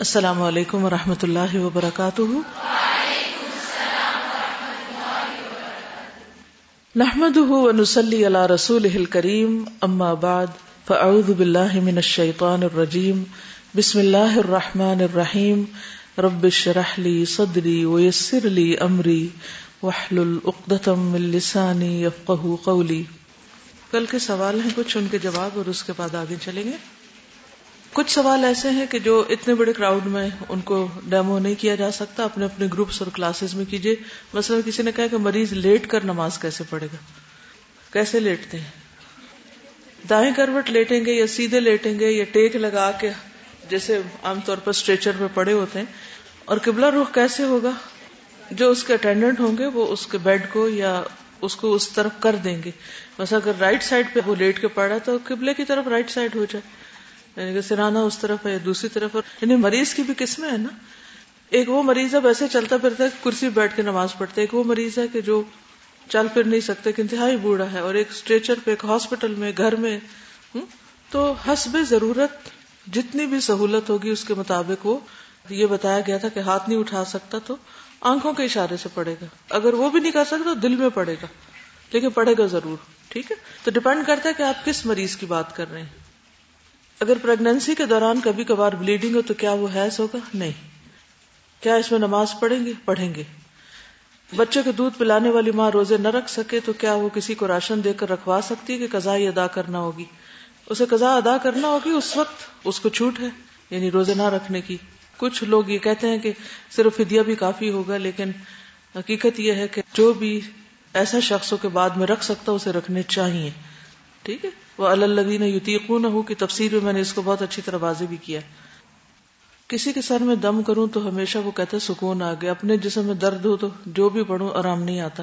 السلام علیکم و رحمۃ اللہ وبرکاتہ۔ نحمد ونسلی علی رسول کریم اما بعد، فاعوذ باللہ من الشیطان الرجیم، بسم اللہ الرحمن الرحیم، رب اشرح صدری ویسر لی امری، واحلل عقدۃ من لسانی قولی۔ کل کے سوال ہیں کچھ، ان کے جواب اور اس کے بعد آگے چلیں گے۔ کچھ سوال ایسے ہیں کہ جو اتنے بڑے کراؤڈ میں ان کو ڈیمو نہیں کیا جا سکتا، اپنے اپنے گروپس اور کلاسز میں کیجیے مثلا کسی نے کہا کہ مریض لیٹ کر نماز کیسے پڑھے گا؟ کیسے لیٹتے ہیں؟ دائیں کروٹ لیٹیں گے یا سیدھے لیٹیں گے یا ٹیک لگا کے، جیسے عام طور پر اسٹریچر پہ پڑے ہوتے ہیں۔ اور قبلہ رخ کیسے ہوگا؟ جو اس کے اٹینڈنٹ ہوں گے، وہ اس کے بیڈ کو یا اس کو اس طرف کر دیں گے۔ بس اگر رائٹ سائڈ پہ وہ لیٹ کے پڑا تو قبلے کی طرف رائٹ سائڈ ہو جائے۔ یعنی کہ سرانا اس طرف ہے دوسری طرف ہے یعنی مریض کی بھی قسمیں ہے نا۔ ایک وہ مریض ہے ویسے چلتا پھرتا ہے، کرسی بیٹھ کے نماز پڑھتے ایک وہ مریض ہے کہ جو چل پھر نہیں سکتے کہ انتہائی بوڑھا ہے اور ایک اسٹریچر پہ، ایک ہاسپٹل میں، گھر میں۔ تو حسب ضرورت جتنی بھی سہولت ہوگی اس کے مطابق وہ یہ بتایا گیا تھا کہ ہاتھ نہیں اٹھا سکتا تو آنکھوں کے اشارے سے پڑے گا۔ اگر وہ بھی نہیں کر سکتا تو دل میں پڑے گا، لیکن پڑے گا ضرور، ٹھیک ہے؟ تو ڈپینڈ کرتا ہے کہ آپ کس مریض کی بات کر رہے ہیں۔ اگر پریگنینسی کے دوران کبھی کبھار بلیڈنگ ہو تو کیا وہ حیض ہوگا؟ نہیں. کیا اس میں نماز پڑھیں گے؟ پڑھیں گے. بچے کو دودھ پلانے والی ماں روزے نہ رکھ سکے تو کیا وہ کسی کو راشن دے کر رکھوا سکتی ہے کہ قزائی ادا کرنا ہوگی؟ اسے قزا ادا کرنا ہوگی اس وقت؟ اس کو چھوٹ ہے؟ یعنی روزے نہ رکھنے کی. کچھ لوگ یہ کہتے ہیں کہ صرف فدیہ بھی کافی ہوگا، لیکن حقیقت یہ ہے کہ جو بھی ایسا شخصوں کے بعد میں رکھ سکتا اسے رکھنے چاہیے. ٹھیک ہے؟ وہ اللہ یتیقون ہو کی تفسیر میں میں نے اس کو بہت اچھی طرح واضح بھی کیا۔ کسی کے سر میں دم کروں تو ہمیشہ وہ کہتے سکون آ گیا، اپنے جسم میں درد ہو تو جو بھی پڑھوں، آرام نہیں آتا۔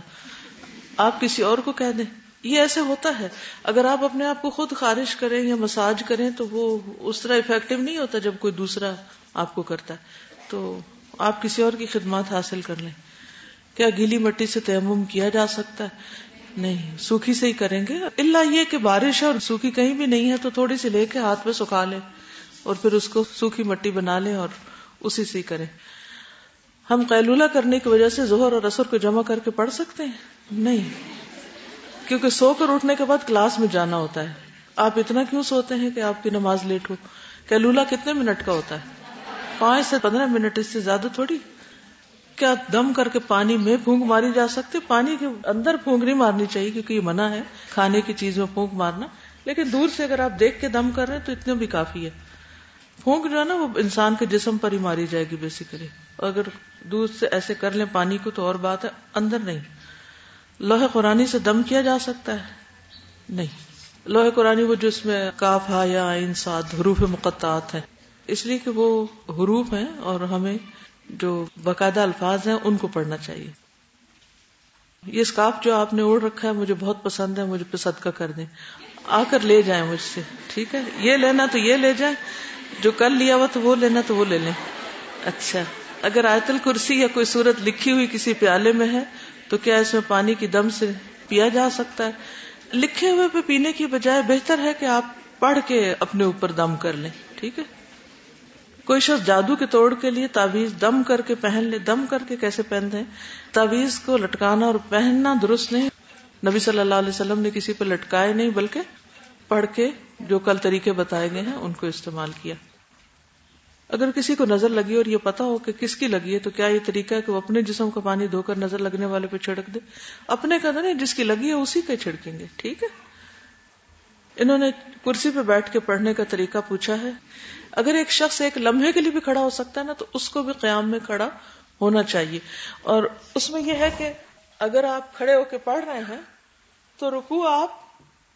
آپ کسی اور کو کہہ دیں۔ یہ ایسے ہوتا ہے۔ اگر آپ اپنے آپ کو خود خارش کریں یا مساج کریں تو وہ اس طرح افیکٹو نہیں ہوتا جب کوئی دوسرا آپ کو کرتا ہے۔ تو آپ کسی اور کی خدمات حاصل کر لیں۔ کیا گیلی مٹی سے تیمم کیا جا سکتا ہے؟ نہیں، سوکھی سے ہی کریں گے۔ اللہ یہ کہ بارش ہے اور سوکھی کہیں بھی نہیں ہے تو تھوڑی سی لے کے ہاتھ میں سکھا لیں اور پھر اس کو سوکھی مٹی بنا لیں اور اسی سے ہی کریں۔ ہم قیلولہ کرنے کی وجہ سے زہر اور اثر کو جمع کر کے پڑھ سکتے ہیں؟ نہیں، کیونکہ سو کر اٹھنے کے بعد کلاس میں جانا ہوتا ہے۔ آپ اتنا کیوں سوتے ہیں کہ آپ کی نماز لیٹ ہو؟ کیلولا کتنے منٹ کا ہوتا ہے؟ پانچ سے پندرہ منٹ اس سے زیادہ تھوڑی۔ کیا دم کر کے پانی میں پھونک ماری جا سکتی؟ پانی کے اندر پھونک نہیں مارنی چاہیے کیونکہ یہ منع ہے، کھانے کی چیز میں پھونک مارنا۔ لیکن دور سے اگر آپ دیکھ کے دم کر رہے ہیں تو اتنے بھی کافی ہے۔ پھونک جو ہے نا، وہ انسان کے جسم پر ہی ماری جائے گی بیسیکلی اگر دور سے ایسے کر لیں پانی کو تو اور بات ہے، اندر نہیں۔ لوہے قرآن سے دم کیا جا سکتا ہے؟ نہیں۔ لوہے قرآن وہ جو اس میں کاف ہا یا انساد حروف مقطعات ہیں۔ اس لیے کہ وہ حروف ہیں اور ہمیں جو باقاعدہ الفاظ ہیں ان کو پڑھنا چاہیے۔ یہ اسکاف جو آپ نے اوڑھ رکھا ہے، مجھے بہت پسند ہے، مجھے پہ صدقہ کر دیں۔ آ کر لے جائیں مجھ سے، ٹھیک ہے؟ یہ لینا تو یہ لے جائیں۔ جو کل لیا ہوا تو وہ لینا تو وہ لے لیں۔ اچھا اگر آیت الکرسی یا کوئی صورت لکھی ہوئی کسی پیالے میں ہے، تو کیا اس میں پانی کی دم سے پیا جا سکتا ہے؟ لکھے ہوئے پہ پینے کی بجائے بہتر ہے کہ آپ پڑھ کے اپنے اوپر دم کر لیں، ٹھیک ہے؟ کوئی شخص جادو کے توڑ کے لیے تعویز دم کر کے پہن لے، دم کر کے کیسے پہنتے ہیں تعویز کو لٹکانا اور پہننا درست نہیں۔ نبی صلی اللہ علیہ وسلم نے کسی پہ لٹکائے نہیں، بلکہ پڑھ کے جو کل طریقے بتائے گئے ہیں، ان کو استعمال کیا۔ اگر کسی کو نظر لگی اور یہ پتا ہو کہ کس کی لگی ہے، تو کیا یہ طریقہ ہے کہ وہ اپنے جسم کا پانی دھو کر نظر لگنے والے پہ چھڑک دے؟ اپنے کا نہیں، جس کی لگی ہے، اسی پہ چھڑکیں گے، ٹھیک ہے؟ انہوں نے کرسی پہ بیٹھ کے پڑھنے کا طریقہ پوچھا ہے۔ اگر ایک شخص ایک لمحے کے لیے بھی کھڑا ہو سکتا ہے نا، تو اس کو بھی قیام میں کھڑا ہونا چاہیے۔ اور اس میں یہ ہے کہ اگر آپ کھڑے ہو کے پڑھ رہے ہیں، تو رکو آپ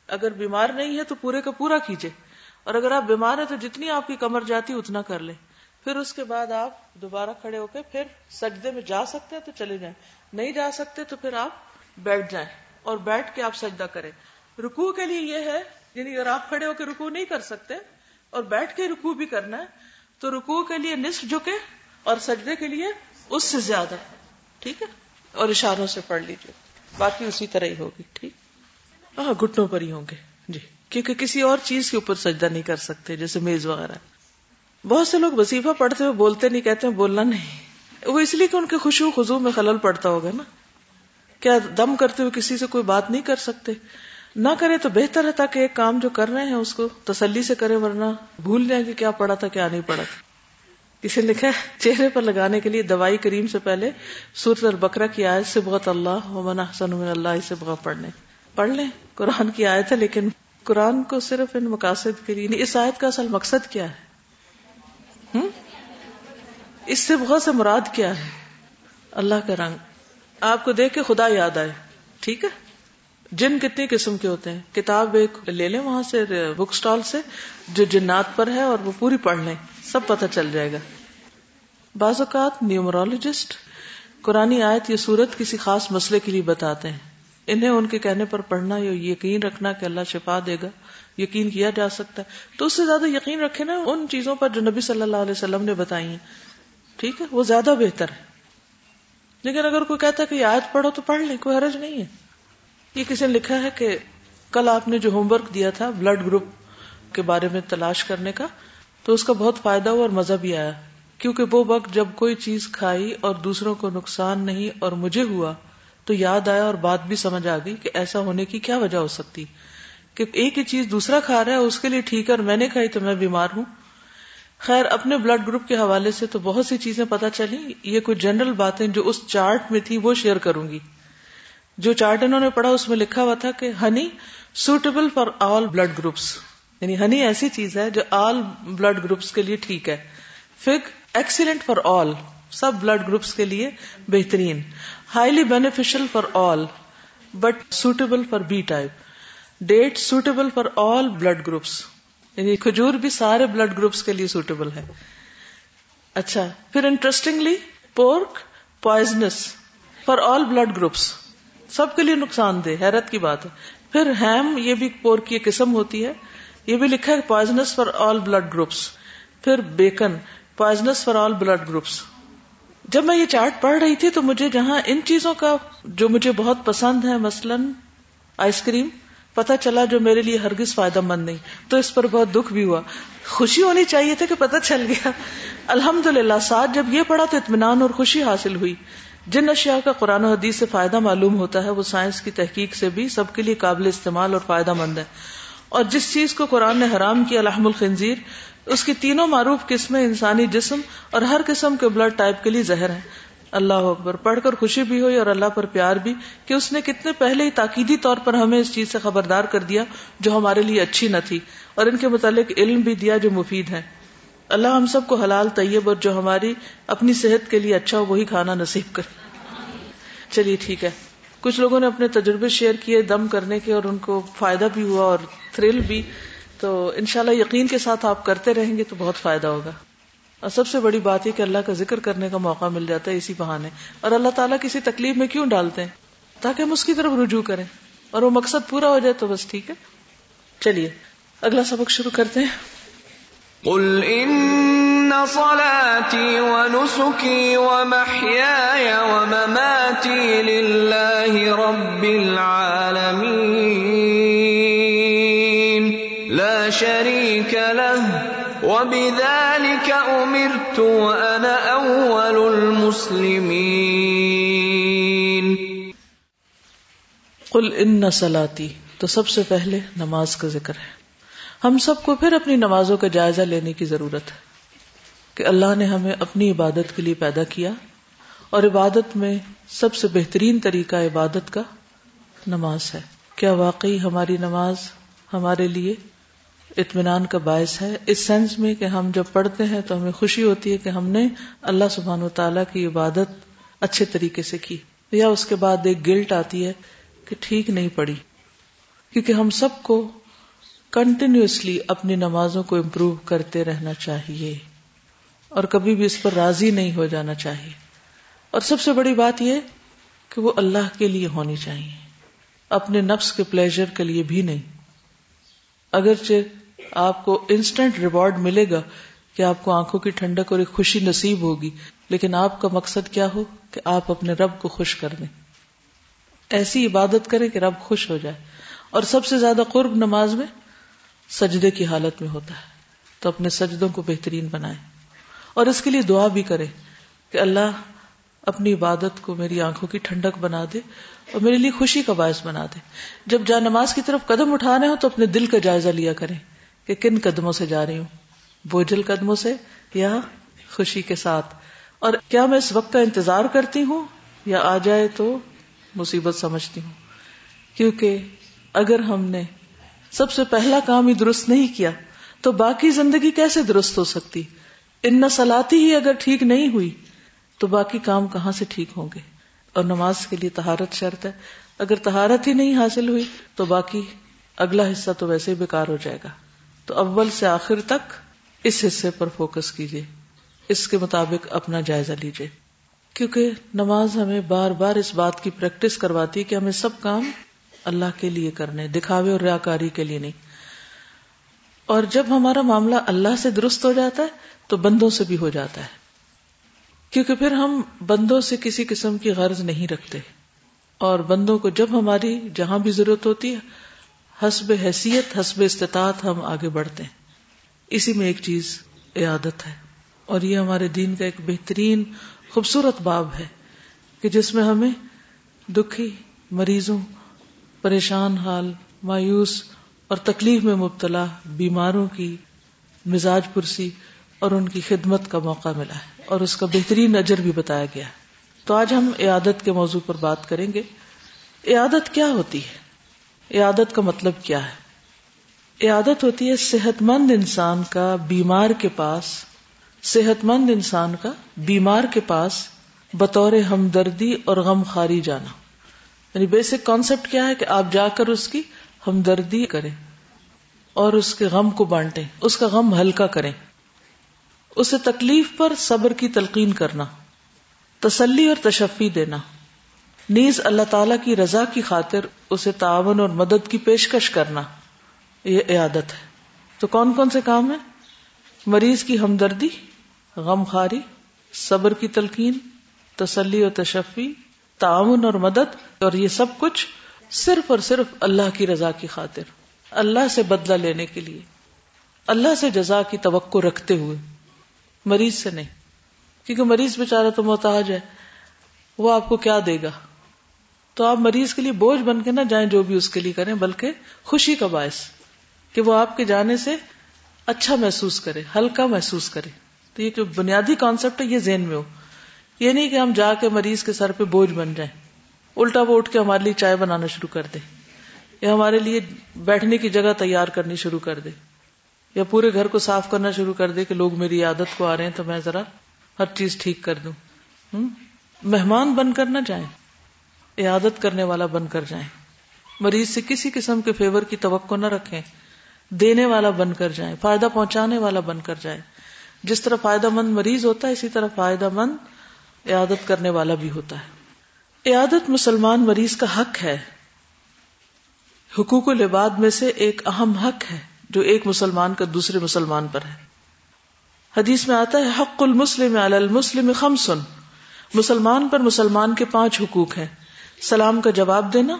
اگر بیمار نہیں ہے، تو پورے کا پورا کیجیے اور اگر آپ بیمار ہیں، تو جتنی آپ کی کمر جاتی اتنا کر لیں۔ پھر اس کے بعد آپ دوبارہ کھڑے ہو کے پھر سجدے میں جا سکتے ہیں، تو چلے جائیں۔ نہیں جا سکتے، تو پھر آپ بیٹھ جائیں۔ اور بیٹھ کے آپ سجدہ کریں۔ رکو کے لیے یہ ہے یعنی اگر آپ کھڑے ہو کے رکو نہیں کر سکتے اور بیٹھ کے رکو بھی کرنا ہے، تو رکو کے لیے نصف جھکے اور سجدے کے لیے اس سے زیادہ، ٹھیک ہے؟ اور اشاروں سے پڑھ لیجیے باقی اسی طرح ہی ہوگی، ٹھیک؟ ہاں گٹنوں پر ہی ہوں گے جی۔ کیونکہ کسی اور چیز کے اوپر سجدہ نہیں کر سکتے، جیسے میز وغیرہ۔ بہت سے لوگ وظیفہ پڑھتے ہوئے بولتے نہیں، کہتے ہیں، بولنا نہیں۔ وہ اس لیے کہ ان کے خوشو خزو میں خلل پڑتا ہوگا نا۔ کیا دم کرتے ہوئے کسی سے کوئی بات نہیں کر سکتے؟ نہ کرے تو بہتر ہے تاکہ ایک کام جو کر رہے ہیں اس کو تسلی سے کرے، ورنہ بھول جائیں کہ کیا پڑا تھا، کیا نہیں پڑا تھا۔ کسی لکھا ہے، چہرے پر لگانے کے لیے دوائی کریم سے پہلے سورت البکرا کی آیت سے بہت اللہ من احسن من اللہ سے بہت پڑھنے۔ پڑھ لیں، قرآن کی آیت ہے، لیکن قرآن کو صرف ان مقاصد کے لیے نہیں اس آیت کا اصل مقصد کیا ہے؟ ہم؟ اس سے بہت سے مراد کیا ہے اللہ کا رنگ۔ آپ کو دیکھ کے خدا یاد آئے، ٹھیک ہے؟ جن کتنی قسم کے ہوتے ہیں؟ کتاب ایک لے لیں وہاں سے بک اسٹال سے، جو جنات پر ہے اور وہ پوری پڑھ لیں، سب پتہ چل جائے گا۔ بعض اوقات نیومرولوجسٹ قرآن آیت یا سورت کسی خاص مسئلے کے لیے بتاتے ہیں۔ انہیں ان کے کہنے پر پڑھنا یا یقین رکھنا کہ اللہ شفا دے گا، یقین کیا جا سکتا ہے۔ تو اس سے زیادہ یقین رکھے نا ان چیزوں پر جو نبی صلی اللہ علیہ وسلم نے بتائی ہیں۔ ٹھیک ہے؟ وہ زیادہ بہتر ہے۔ لیکن اگر کوئی کہتا ہے کہ آیت پڑھو تو پڑھ لیں، کوئی حرج نہیں ہے۔ یہ کسی نے لکھا ہے کہ کل آپ نے جو ہوم ورک دیا تھا بلڈ گروپ کے بارے میں تلاش کرنے کا، تو اس کا بہت فائدہ ہوا اور مزہ بھی آیا۔ کیونکہ وہ وقت جب کوئی چیز کھائی اور دوسروں کو نقصان نہیں اور مجھے ہوا، تو یاد آیا اور بات بھی سمجھ آ گئی کہ ایسا ہونے کی کیا وجہ ہو سکتی۔ کہ ایک ہی چیز دوسرا کھا رہا ہے، اس کے لیے ٹھیک ہے اور میں نے کھائی تو میں بیمار ہوں۔ خیر، اپنے بلڈ گروپ کے حوالے سے تو بہت سی چیزیں پتا چلی یہ کوئی جنرل باتیں جو اس چارٹ میں تھی وہ شیئر کروں گی۔ جو چارٹ انہوں نے پڑھا اس میں لکھا ہوا تھا کہ honey suitable for all blood groups یعنی ہنی ایسی چیز ہے جو آل بلڈ گروپس کے لیے ٹھیک ہے. فگ ایکسیلنٹ فار آل سب بلڈ گروپس کے لیے بہترین. Highly beneficial for all but suitable for B type date suitable for all blood groups یعنی کھجور بھی سارے بلڈ گروپس کے لیے سوٹیبل ہے. اچھا پھر interestingly pork poisons for all blood groups سب کے لیے نقصان دہ، حیرت کی بات ہے۔ پھر ہیم یہ بھی پور کی قسم ہوتی ہے۔ یہ بھی لکھا ہے poisons for all blood groups پھر bacon poisons for all blood groups جب میں یہ چارٹ پڑھ رہی تھی تو مجھے جہاں ان چیزوں کا جو مجھے بہت پسند ہے، مثلاً آئس کریم پتا چلا جو میرے لیے ہرگز فائدہ مند نہیں۔ تو اس پر بہت دکھ بھی ہوا۔ خوشی ہونی چاہیے تھا کہ پتا چل گیا۔ الحمد للہ ساتھ جب یہ پڑھا تو اطمینان اور خوشی حاصل ہوئی۔ جن اشیاء کا قرآن و حدیث سے فائدہ معلوم ہوتا ہے، وہ سائنس کی تحقیق سے بھی سب کے لیے قابل استعمال اور فائدہ مند ہے اور جس چیز کو قرآن نے حرام کیا الحم الخنزیر، اس کی تینوں معروف قسمیں انسانی جسم اور ہر قسم کے بلڈ ٹائپ کے لیے زہر ہیں۔ اللہ اکبر، پڑھ کر خوشی بھی ہوئی اور اللہ پر پیار بھی کہ اس نے کتنے پہلے ہی تاکیدی طور پر ہمیں اس چیز سے خبردار کر دیا جو ہمارے لیے اچھی نہ تھی اور ان کے متعلق علم بھی دیا جو مفید ہے۔ اللہ ہم سب کو حلال، طیب اور جو ہماری اپنی صحت کے لیے اچھا ہو، وہی کھانا نصیب کر چلیے ٹھیک ہے۔ کچھ لوگوں نے اپنے تجربے شیئر کیے دم کرنے کے اور ان کو فائدہ بھی ہوا اور تھرل بھی۔ تو انشاءاللہ یقین کے ساتھ آپ کرتے رہیں گے تو بہت فائدہ ہوگا۔ اور سب سے بڑی بات یہ کہ اللہ کا ذکر کرنے کا موقع مل جاتا ہے اسی بہانے۔ اور اللہ تعالیٰ کسی تکلیف میں کیوں ڈالتے ہیں؟ تاکہ ہم اس کی طرف رجوع کریں۔ اور وہ مقصد پورا ہو جائے تو بس ٹھیک ہے۔ چلیے، اگلا سبق شروع کرتے ہیں۔ قل ان صلاتي ونسكي ومحياي ومماتي لله رب العالمين. لا شريك له. وبذلك امرت وانا اول المسلمين. قل ان صلاتي. تو سب سے پہلے نماز کا ذکر ہے. ہم سب کو پھر اپنی نمازوں کا جائزہ لینے کی ضرورت ہے کہ اللہ نے ہمیں اپنی عبادت کے لیے پیدا کیا اور عبادت میں سب سے بہترین طریقہ عبادت کا نماز ہے۔ کیا واقعی ہماری نماز ہمارے لیے اطمینان کا باعث ہے؟ اس سینس میں کہ ہم جب پڑھتے ہیں تو ہمیں خوشی ہوتی ہے کہ ہم نے اللہ سبحان و تعالیٰ کی عبادت اچھے طریقے سے کی۔ یا اس کے بعد ایک گلٹ آتی ہے کہ ٹھیک نہیں پڑی۔ کیونکہ ہم سب کو کنٹینیوسلی اپنی نمازوں کو امپروو کرتے رہنا چاہیے اور کبھی بھی اس پر راضی نہیں ہو جانا چاہیے۔ اور سب سے بڑی بات یہ کہ وہ اللہ کے لیے ہونی چاہیے۔ اپنے نفس کے پلیزر کے لیے بھی نہیں۔ اگرچہ آپ کو انسٹنٹ ریوارڈ ملے گا کہ آپ کو آنکھوں کی ٹھنڈک اور ایک خوشی نصیب ہوگی، لیکن آپ کا مقصد کیا ہو؟ کہ آپ اپنے رب کو خوش کر دیں۔ ایسی عبادت کریں کہ رب خوش ہو جائے۔ اور سب سے زیادہ قرب نماز میں سجدے کی حالت میں ہوتا ہے۔ تو اپنے سجدوں کو بہترین بنائے۔ اور اس کے لیے دعا بھی کرے کہ اللہ اپنی عبادت کو میری آنکھوں کی ٹھنڈک بنا دے اور میرے لیے خوشی کا باعث بنا دے۔ جب جا نماز کی طرف قدم اٹھانے ہو تو اپنے دل کا جائزہ لیا کریں کہ کن قدموں سے جا رہی ہوں۔ بوجھل قدموں سے یا خوشی کے ساتھ۔ اور کیا میں اس وقت کا انتظار کرتی ہوں یا آ جائے تو مصیبت سمجھتی ہوں؟ کیونکہ اگر ہم نے سب سے پہلا کام ہی درست نہیں کیا، تو باقی زندگی کیسے درست ہو سکتی؟ ان سلاتی ہی اگر ٹھیک نہیں ہوئی، تو باقی کام کہاں سے ٹھیک ہوں گے؟ اور نماز کے لیے تہارت شرط ہے۔ اگر تہارت ہی نہیں حاصل ہوئی، تو باقی اگلا حصہ تو ویسے ہی بیکار ہو جائے گا۔ تو اول سے آخر تک اس حصے پر فوکس کیجیے اس کے مطابق اپنا جائزہ لیجیے کیونکہ نماز ہمیں بار بار اس بات کی پریکٹس کرواتی کہ ہمیں سب کام اللہ کے لیے کرنے، دکھاوے اور ریاکاری کے لیے نہیں۔ اور جب ہمارا معاملہ اللہ سے درست ہو جاتا ہے، تو بندوں سے بھی ہو جاتا ہے۔ کیونکہ پھر ہم بندوں سے کسی قسم کی غرض نہیں رکھتے۔ اور بندوں کو جب ہماری جہاں بھی ضرورت ہوتی ہے، حسب حیثیت، حسب استطاعت ہم آگے بڑھتے ہیں۔ اسی میں ایک چیز عیادت ہے۔ اور یہ ہمارے دین کا ایک بہترین، خوبصورت باب ہے کہ جس میں ہمیں دکھی، مریضوں پریشان حال، مایوس اور تکلیف میں مبتلا بیماروں کی مزاج پرسی اور ان کی خدمت کا موقع ملا ہے اور اس کا بہترین نظر بھی بتایا گیا ہے۔ تو آج ہم عیادت کے موضوع پر بات کریں گے۔ عیادت کیا ہوتی ہے؟ عیادت کا مطلب کیا ہے؟ عیادت ہوتی ہے صحت مند انسان کا بیمار کے پاس صحت مند انسان کا بیمار کے پاس بطور ہمدردی اور غم خاری جانا۔ یعنی بیسک کانسیپٹ کیا ہے کہ آپ جا کر اس کی ہمدردی کریں اور اس کے غم کو بانٹیں، اس کا غم ہلکا کریں۔ اسے تکلیف پر صبر کی تلقین کرنا، تسلی اور تشفی دینا۔ نیز اللہ تعالی کی رضا کی خاطر اسے تعاون اور مدد کی پیشکش کرنا، یہ عیادت ہے۔ تو کون کون سے کام ہیں؟ مریض کی ہمدردی، غم خاری صبر کی تلقین، تسلی اور تشفی تعاون اور مدد اور یہ سب کچھ صرف اور صرف اللہ کی رضا کی خاطر، اللہ سے بدلہ لینے کے لیے، اللہ سے جزا کی توقع رکھتے ہوئے۔ مریض سے نہیں، کیونکہ مریض بےچارا تو محتاج ہے، وہ آپ کو کیا دے گا؟ تو آپ مریض کے لیے بوجھ بن کے نہ جائیں جو بھی اس کے لیے کریں، بلکہ خوشی کا باعث کہ وہ آپ کے جانے سے اچھا محسوس کرے، ہلکا محسوس کرے۔ تو یہ جو بنیادی کانسیپٹ ہے، یہ ذہن میں ہو۔ یہ نہیں کہ ہم جا کے مریض کے سر پہ بوجھ بن جائیں، الٹا وہ اٹھ کے ہمارے لیے چائے بنانا شروع کر دے، یا ہمارے لیے بیٹھنے کی جگہ تیار کرنی شروع کر دے، یا پورے گھر کو صاف کرنا شروع کر دے کہ لوگ میری عادت کو آ رہے ہیں تو میں ذرا ہر چیز ٹھیک کر دوں۔ مہمان بن کر نہ جائیں عادت کرنے والا بن کر جائیں۔ مریض سے کسی قسم کے فیور کی توقع نہ رکھیں، دینے والا بن کر جائیں، فائدہ پہنچانے والا بن کر جائیں۔ جس طرح فائدہ مند مریض ہوتا ہے، اسی طرح فائدہ مند عیادت کرنے والا بھی ہوتا ہے۔ عیادت مسلمان مریض کا حق ہے۔ حقوق العباد میں سے ایک اہم حق ہے جو ایک مسلمان کا دوسرے مسلمان پر ہے۔ حدیث میں آتا ہے، حق المسلم علی المسلم خمسن۔ مسلمان پر مسلمان کے پانچ حقوق ہیں۔ سلام کا جواب دینا،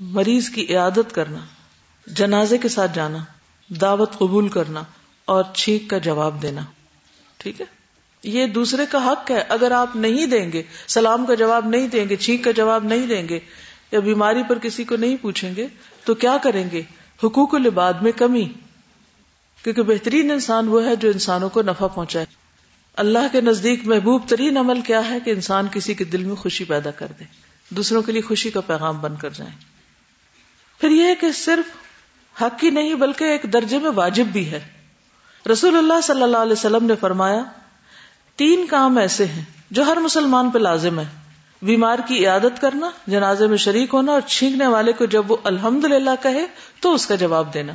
مریض کی عیادت کرنا، جنازے کے ساتھ جانا، دعوت قبول کرنا اور چھینک کا جواب دینا۔ ٹھیک ہے؟ یہ دوسرے کا حق ہے، اگر آپ نہیں دیں گے، سلام کا جواب نہیں دیں گے، چھینک کا جواب نہیں دیں گے، یا بیماری پر کسی کو نہیں پوچھیں گے، تو کیا کریں گے؟ حقوق العباد میں کمی۔ کیونکہ بہترین انسان وہ ہے جو انسانوں کو نفع پہنچائے۔ اللہ کے نزدیک محبوب ترین عمل کیا ہے کہ انسان کسی کے دل میں خوشی پیدا کر دے، دوسروں کے لیے خوشی کا پیغام بن کر جائیں پھر یہ ہے کہ صرف حق ہی نہیں، بلکہ ایک درجے میں واجب بھی ہے۔ رسول اللہ صلی اللہ علیہ وسلم نے فرمایا تین کام ایسے ہیں جو ہر مسلمان پہ لازم ہے۔ بیمار کی عیادت کرنا، جنازے میں شریک ہونا اور چھینکنے والے کو جب وہ الحمد للہ کہے تو اس کا جواب دینا۔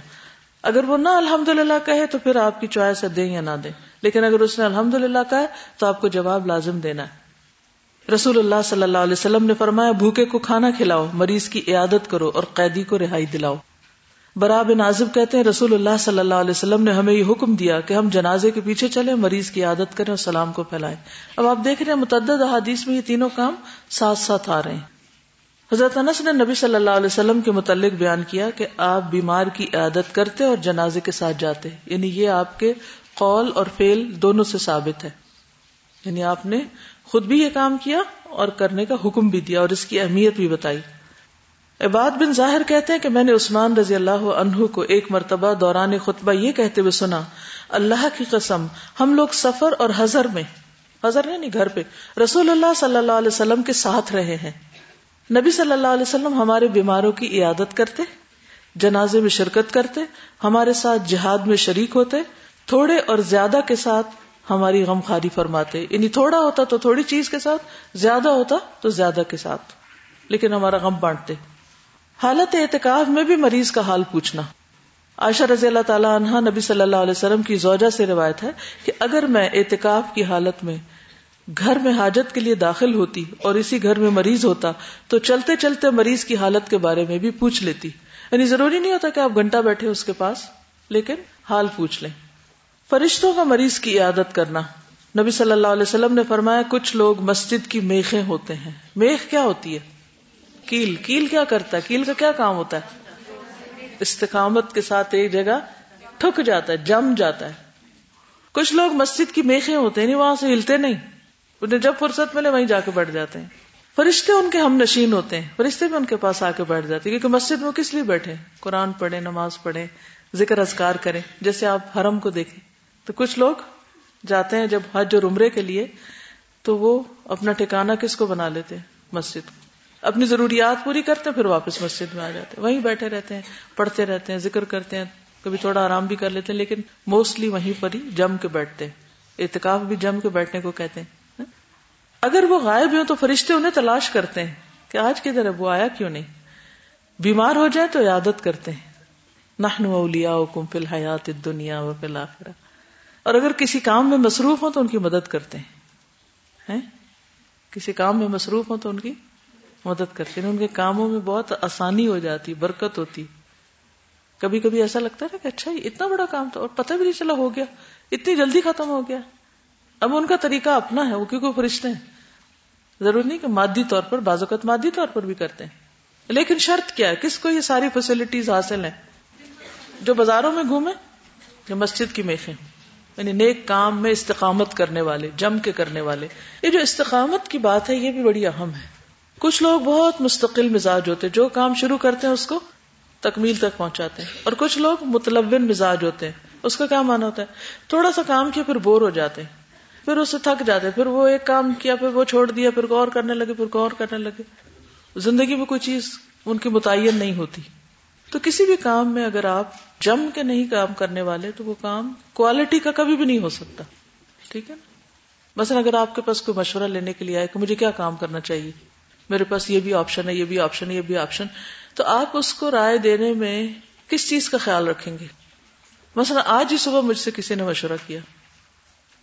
اگر وہ نہ الحمد للہ کہے تو پھر آپ کی چوائس ہے دیں یا نہ دیں۔ لیکن اگر اس نے الحمد للہ کہا تو آپ کو جواب لازم دینا ہے۔ رسول اللہ صلی اللہ علیہ وسلم نے فرمایا، بھوکے کو کھانا کھلاؤ، مریض کی عیادت کرو اور قیدی کو رہائی دلاؤ۔ برا بن عازب کہتے ہیں، رسول اللہ صلی اللہ علیہ وسلم نے ہمیں یہ حکم دیا کہ ہم جنازے کے پیچھے چلے مریض کی عادت کریں اور سلام کو پھیلائیں۔ اب آپ دیکھ رہے ہیں، متعدد احادیث میں یہ تینوں کام ساتھ ساتھ آ رہے ہیں۔ حضرت انس نے نبی صلی اللہ علیہ وسلم کے متعلق بیان کیا کہ آپ بیمار کی عادت کرتے اور جنازے کے ساتھ جاتے۔ یعنی یہ آپ کے قول اور فیل دونوں سے ثابت ہے۔ یعنی آپ نے خود بھی یہ کام کیا اور کرنے کا حکم بھی دیا اور اس کی اہمیت بھی بتائی۔ عباد بن ظاہر کہتے ہیں کہ میں نے عثمان رضی اللہ عنہ کو ایک مرتبہ دوران خطبہ یہ کہتے ہوئے سنا، اللہ کی قسم، ہم لوگ سفر اور حضر میں، حضر نہیں گھر پہ، رسول اللہ صلی اللہ علیہ وسلم کے ساتھ رہے ہیں۔ نبی صلی اللہ علیہ وسلم ہمارے بیماروں کی عیادت کرتے، جنازے میں شرکت کرتے، ہمارے ساتھ جہاد میں شریک ہوتے، تھوڑے اور زیادہ کے ساتھ ہماری غم خاری فرماتے۔ یعنی تھوڑا ہوتا تو تھوڑی چیز کے ساتھ، زیادہ ہوتا تو زیادہ کے ساتھ، لیکن ہمارا غم بانٹتے۔ حالت اعتکاف میں بھی مریض کا حال پوچھنا۔ عائشہ رضی اللہ تعالیٰ عنہ نبی صلی اللہ علیہ وسلم کی زوجہ سے روایت ہے کہ اگر میں اعتکاف کی حالت میں گھر میں حاجت کے لیے داخل ہوتی اور اسی گھر میں مریض ہوتا تو چلتے چلتے مریض کی حالت کے بارے میں بھی پوچھ لیتی۔ یعنی ضروری نہیں ہوتا کہ آپ گھنٹہ بیٹھے اس کے پاس، لیکن حال پوچھ لیں۔ فرشتوں کا مریض کی عادت کرنا۔ نبی صلی اللہ علیہ وسلم نے فرمایا، کچھ لوگ مسجد کی میخیں ہوتے ہیں۔ میخ کیا ہوتی ہے؟ کیل کیل کیا کرتا ہے؟ کیل کا کیا کام ہوتا ہے؟ استقامت کے ساتھ ایک جگہ ٹھک جاتا ہے، جم جاتا ہے۔ کچھ لوگ مسجد کی میخیں ہوتے ہیں، وہاں سے ہلتے نہیں۔ انہیں جب فرصت ملے، وہیں جا کے بیٹھ جاتے ہیں۔ فرشتے ان کے ہم نشین ہوتے ہیں۔ فرشتے بھی ان کے پاس آ کے بیٹھ جاتے ہیں، کیونکہ مسجد میں کس لیے بیٹھے؟ قرآن پڑھے نماز پڑھے ذکر اذکار کریں۔ جیسے آپ حرم کو دیکھیں، تو کچھ لوگ جاتے ہیں جب حج اور عمرے کے لیے، تو وہ اپنا ٹھکانا کس کو بنا لیتے ہیں؟ مسجد کو۔ اپنی ضروریات پوری کرتے ہیں، پھر واپس مسجد میں آ جاتے ہیں۔ وہیں بیٹھے رہتے ہیں، پڑھتے رہتے ہیں، ذکر کرتے ہیں۔ کبھی تھوڑا آرام بھی کر لیتے ہیں، لیکن موسٹلی وہیں پر ہی جم کے بیٹھتے ہیں۔ اعتکاف بھی جم کے بیٹھنے کو کہتے ہیں اگر وہ غائب ہو تو فرشتے انہیں تلاش کرتے ہیں کہ آج کدھر ہے، وہ آیا کیوں نہیں؟ بیمار ہو جائے تو عادت کرتے ہیں۔ نحن اولیاؤکم فی الحیات الدنیا و فی الاخرہ۔ اور اگر کسی کام میں مصروف ہو تو ان کی مدد کرتے ہیں۔ کسی کام میں مصروف ہو تو ان کی مدد کرتے ہیں، ان کے کاموں میں بہت آسانی ہو جاتی، برکت ہوتی۔ کبھی کبھی ایسا لگتا ہے کہ اچھا اتنا بڑا کام تھا، اور پتہ بھی نہیں چلا، ہو گیا۔ اتنی جلدی ختم ہو گیا۔ اب ان کا طریقہ اپنا ہے، وہ کیونکہ فرشتے ہیں۔ ضرور نہیں کہ مادی طور پر بازوقت مادی طور پر بھی کرتے ہیں۔ لیکن شرط کیا ہے؟ کس کو یہ ساری فیسلٹیز حاصل ہیں؟ جو بازاروں میں گھومے جو مسجد کی میخیں۔ یعنی نیک کام میں استقامت کرنے والے، جم کے کرنے والے۔ یہ جو استقامت کی بات ہے، یہ بھی بڑی اہم ہے۔ کچھ لوگ بہت مستقل مزاج ہوتے جو کام شروع کرتے ہیں، اس کو تکمیل تک پہنچاتے ہیں۔ اور کچھ لوگ متلون مزاج ہوتے ہیں، اس کا کیا مانا ہوتا ہے؟ تھوڑا سا کام کیا، پھر بور ہو جاتے ہیں۔ پھر اس سے تھک جاتے پھر وہ ایک کام کیا، پھر وہ چھوڑ دیا، پھر غور کرنے لگے، پھر غور کرنے لگے۔ زندگی میں کوئی چیز ان کی متعین نہیں ہوتی۔ تو کسی بھی کام میں اگر آپ جم کے نہیں کام کرنے والے، تو وہ کام کوالٹی کا کبھی بھی نہیں ہو سکتا۔ ٹھیک ہے نا؟ بس اگر آپ کے پاس کوئی مشورہ لینے کے لیے آئے کہ مجھے کیا کام کرنا چاہیے؟ میرے پاس یہ بھی آپشن ہے، یہ بھی آپشن ہے، یہ بھی آپشن تو آپ اس کو رائے دینے میں کس چیز کا خیال رکھیں گے؟ مثلا آج ہی صبح مجھ سے کسی نے مشورہ کیا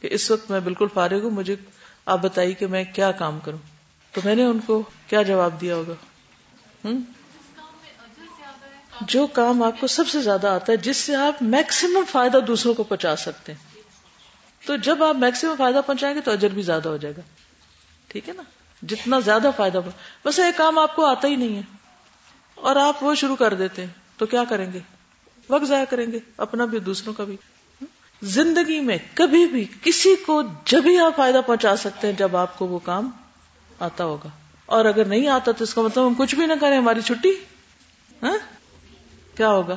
کہ اس وقت میں بالکل فارغ ہوں، مجھے آپ بتائیے کہ میں کیا کام کروں۔ تو میں نے ان کو کیا جواب دیا ہوگا؟ ہوں جو کام آپ کو سب سے زیادہ آتا ہے، جس سے آپ میکسیمم فائدہ دوسروں کو پہنچا سکتے ہیں۔ تو جب آپ میکسیمم فائدہ پہنچائیں گے تو اجر بھی زیادہ ہو جائے گا۔ ٹھیک ہے نا؟ جتنا زیادہ فائدہ بس یہ کام آپ کو آتا ہی نہیں ہے۔ اور آپ وہ شروع کر دیتے ہیں۔ تو کیا کریں گے؟ وقت ضائع کریں گے۔ اپنا بھی دوسروں کا بھی۔ زندگی میں کبھی بھی کسی کو جب ہی آپ فائدہ پہنچا سکتے ہیں، جب آپ کو وہ کام آتا ہوگا۔ اور اگر نہیں آتا تو اس کا مطلب ہم کچھ بھی نہ کریں، ہماری چھٹی۔ ہاں؟ کیا ہوگا؟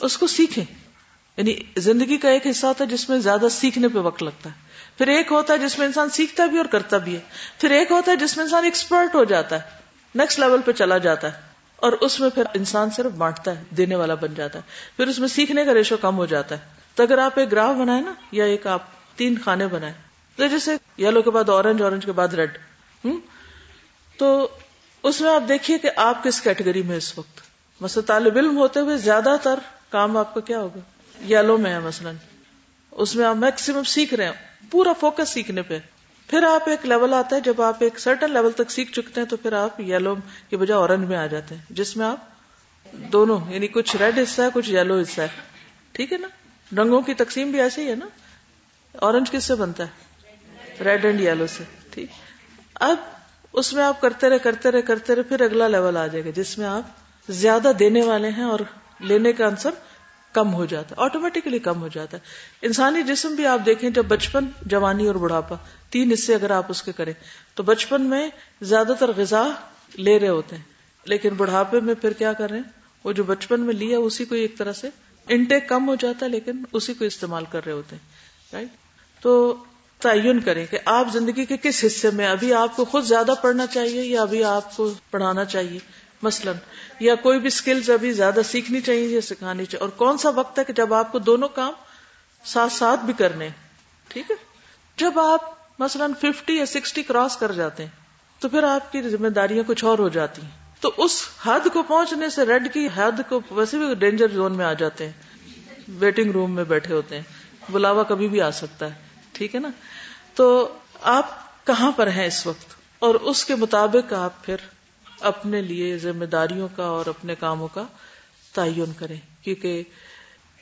اس کو سیکھیں۔ یعنی زندگی کا ایک حصہ ہوتا ہے جس میں زیادہ سیکھنے پہ وقت لگتا ہے۔ پھر ایک ہوتا ہے جس میں انسان سیکھتا بھی اور کرتا بھی ہے۔ پھر ایک ہوتا ہے جس میں انسان ایکسپرٹ ہو جاتا ہے۔ نیکسٹ لیول پہ چلا جاتا ہے۔ اور اس میں پھر انسان صرف بانٹتا ہے، دینے والا بن جاتا ہے۔ پھر اس میں سیکھنے کا ریشو کم ہو جاتا ہے۔ تو اگر آپ ایک گراف بنائے نا، یا ایک آپ تین کھانے بنائے تو جیسے یلو کے بعد اورنج اورنج کے بعد ریڈ تو اس میں آپ دیکھیے کہ آپ کس کیٹیگری میں اس وقت؟ مثلا طالب علم ہوتے ہوئے زیادہ تر کام آپ کا کیا ہوگا؟ یلو میں ہے مثلاً۔ اس میں آپ میکسیمم سیکھ رہے ہیں۔ پورا فوکس سیکھنے پہ۔ پھر آپ ایک لیول آتا ہے، جب آپ ایک سرٹن لیول تک سیکھ چکتے ہیں تو پھر آپ یلو کی بجائے اورنج میں آ جاتے ہیں، جس میں آپ دونوں یعنی کچھ ریڈ حصہ ہے، کچھ یلو حصہ ہے۔ ٹھیک ہے نا؟ رنگوں کی تقسیم بھی ایسے ہی ہے نا۔ اورنج کس سے بنتا ہے؟ ریڈ اینڈ یلو سے۔ ٹھیک۔ اب اس میں آپ کرتے رہے کرتے رہے کرتے رہے، پھر اگلا لیول آ جائے گا، جس میں آپ زیادہ دینے والے ہیں اور لینے کا آنسر کم ہو جاتا ہے آٹومیٹکلی کم ہو جاتا ہے۔ انسانی جسم بھی آپ دیکھیں جب بچپن جوانی اور بڑھاپا، تین حصے اگر آپ اس کے کریں تو بچپن میں زیادہ تر غذا لے رہے ہوتے ہیں۔ لیکن بڑھاپے میں پھر کیا کر رہے ہیں؟ وہ جو بچپن میں لیا، اسی کو ایک طرح سے انٹیک کم ہو جاتا ہے، لیکن اسی کو استعمال کر رہے ہوتے ہیں۔ رائٹ تو تعین کریں کہ آپ زندگی کے کس حصے میں، ابھی آپ کو خود زیادہ پڑھنا چاہیے یا ابھی آپ کو پڑھانا چاہیے؟ مثلا، یا کوئی بھی اسکلز ابھی زیادہ سیکھنی چاہیے یا سکھانی چاہیے۔ اور کون سا وقت ہے کہ جب آپ کو دونوں کام ساتھ ساتھ بھی کرنے ٹھیک ہے؟ جب آپ مثلا ففٹی یا سکسٹی کراس کر جاتے ہیں، تو پھر آپ کی ذمہ داریاں کچھ اور ہو جاتی ہیں۔ تو اس حد کو پہنچنے سے ریڈ کی حد کو ویسے بھی ڈینجر زون میں آ جاتے ہیں۔ ویٹنگ روم میں بیٹھے ہوتے ہیں۔ بلاوا کبھی بھی آ سکتا ہے۔ ٹھیک ہے نا؟ تو آپ کہاں پر ہیں اس وقت؟ اور اس کے مطابق آپ پھر اپنے لیے ذمہ داریوں کا اور اپنے کاموں کا تعین کریں۔ کیونکہ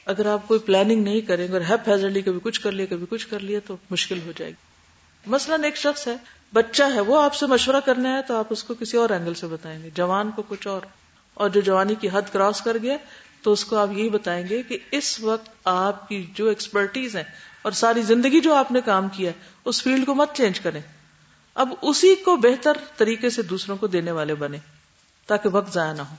اگر آپ کوئی پلاننگ نہیں کریں گے اور ہیپ ہیزرلی کبھی کچھ کر لیا، کبھی کچھ کر لیا، تو مشکل ہو جائے گی۔ مثلاً ایک شخص ہے، بچہ ہے، وہ آپ سے مشورہ کرنا ہے تو آپ اس کو کسی اور اینگل سے بتائیں گے۔ جوان کو کچھ اور۔ اور جو جوانی کی حد کراس کر گیا تو اس کو آپ یہی بتائیں گے کہ اس وقت آپ کی جو ایکسپرٹیز ہے اور ساری زندگی جو آپ نے کام کیا ہے، اس فیلڈ کو مت چینج کریں۔ اب اسی کو بہتر طریقے سے دوسروں کو دینے والے بنے تاکہ وقت ضائع نہ ہو۔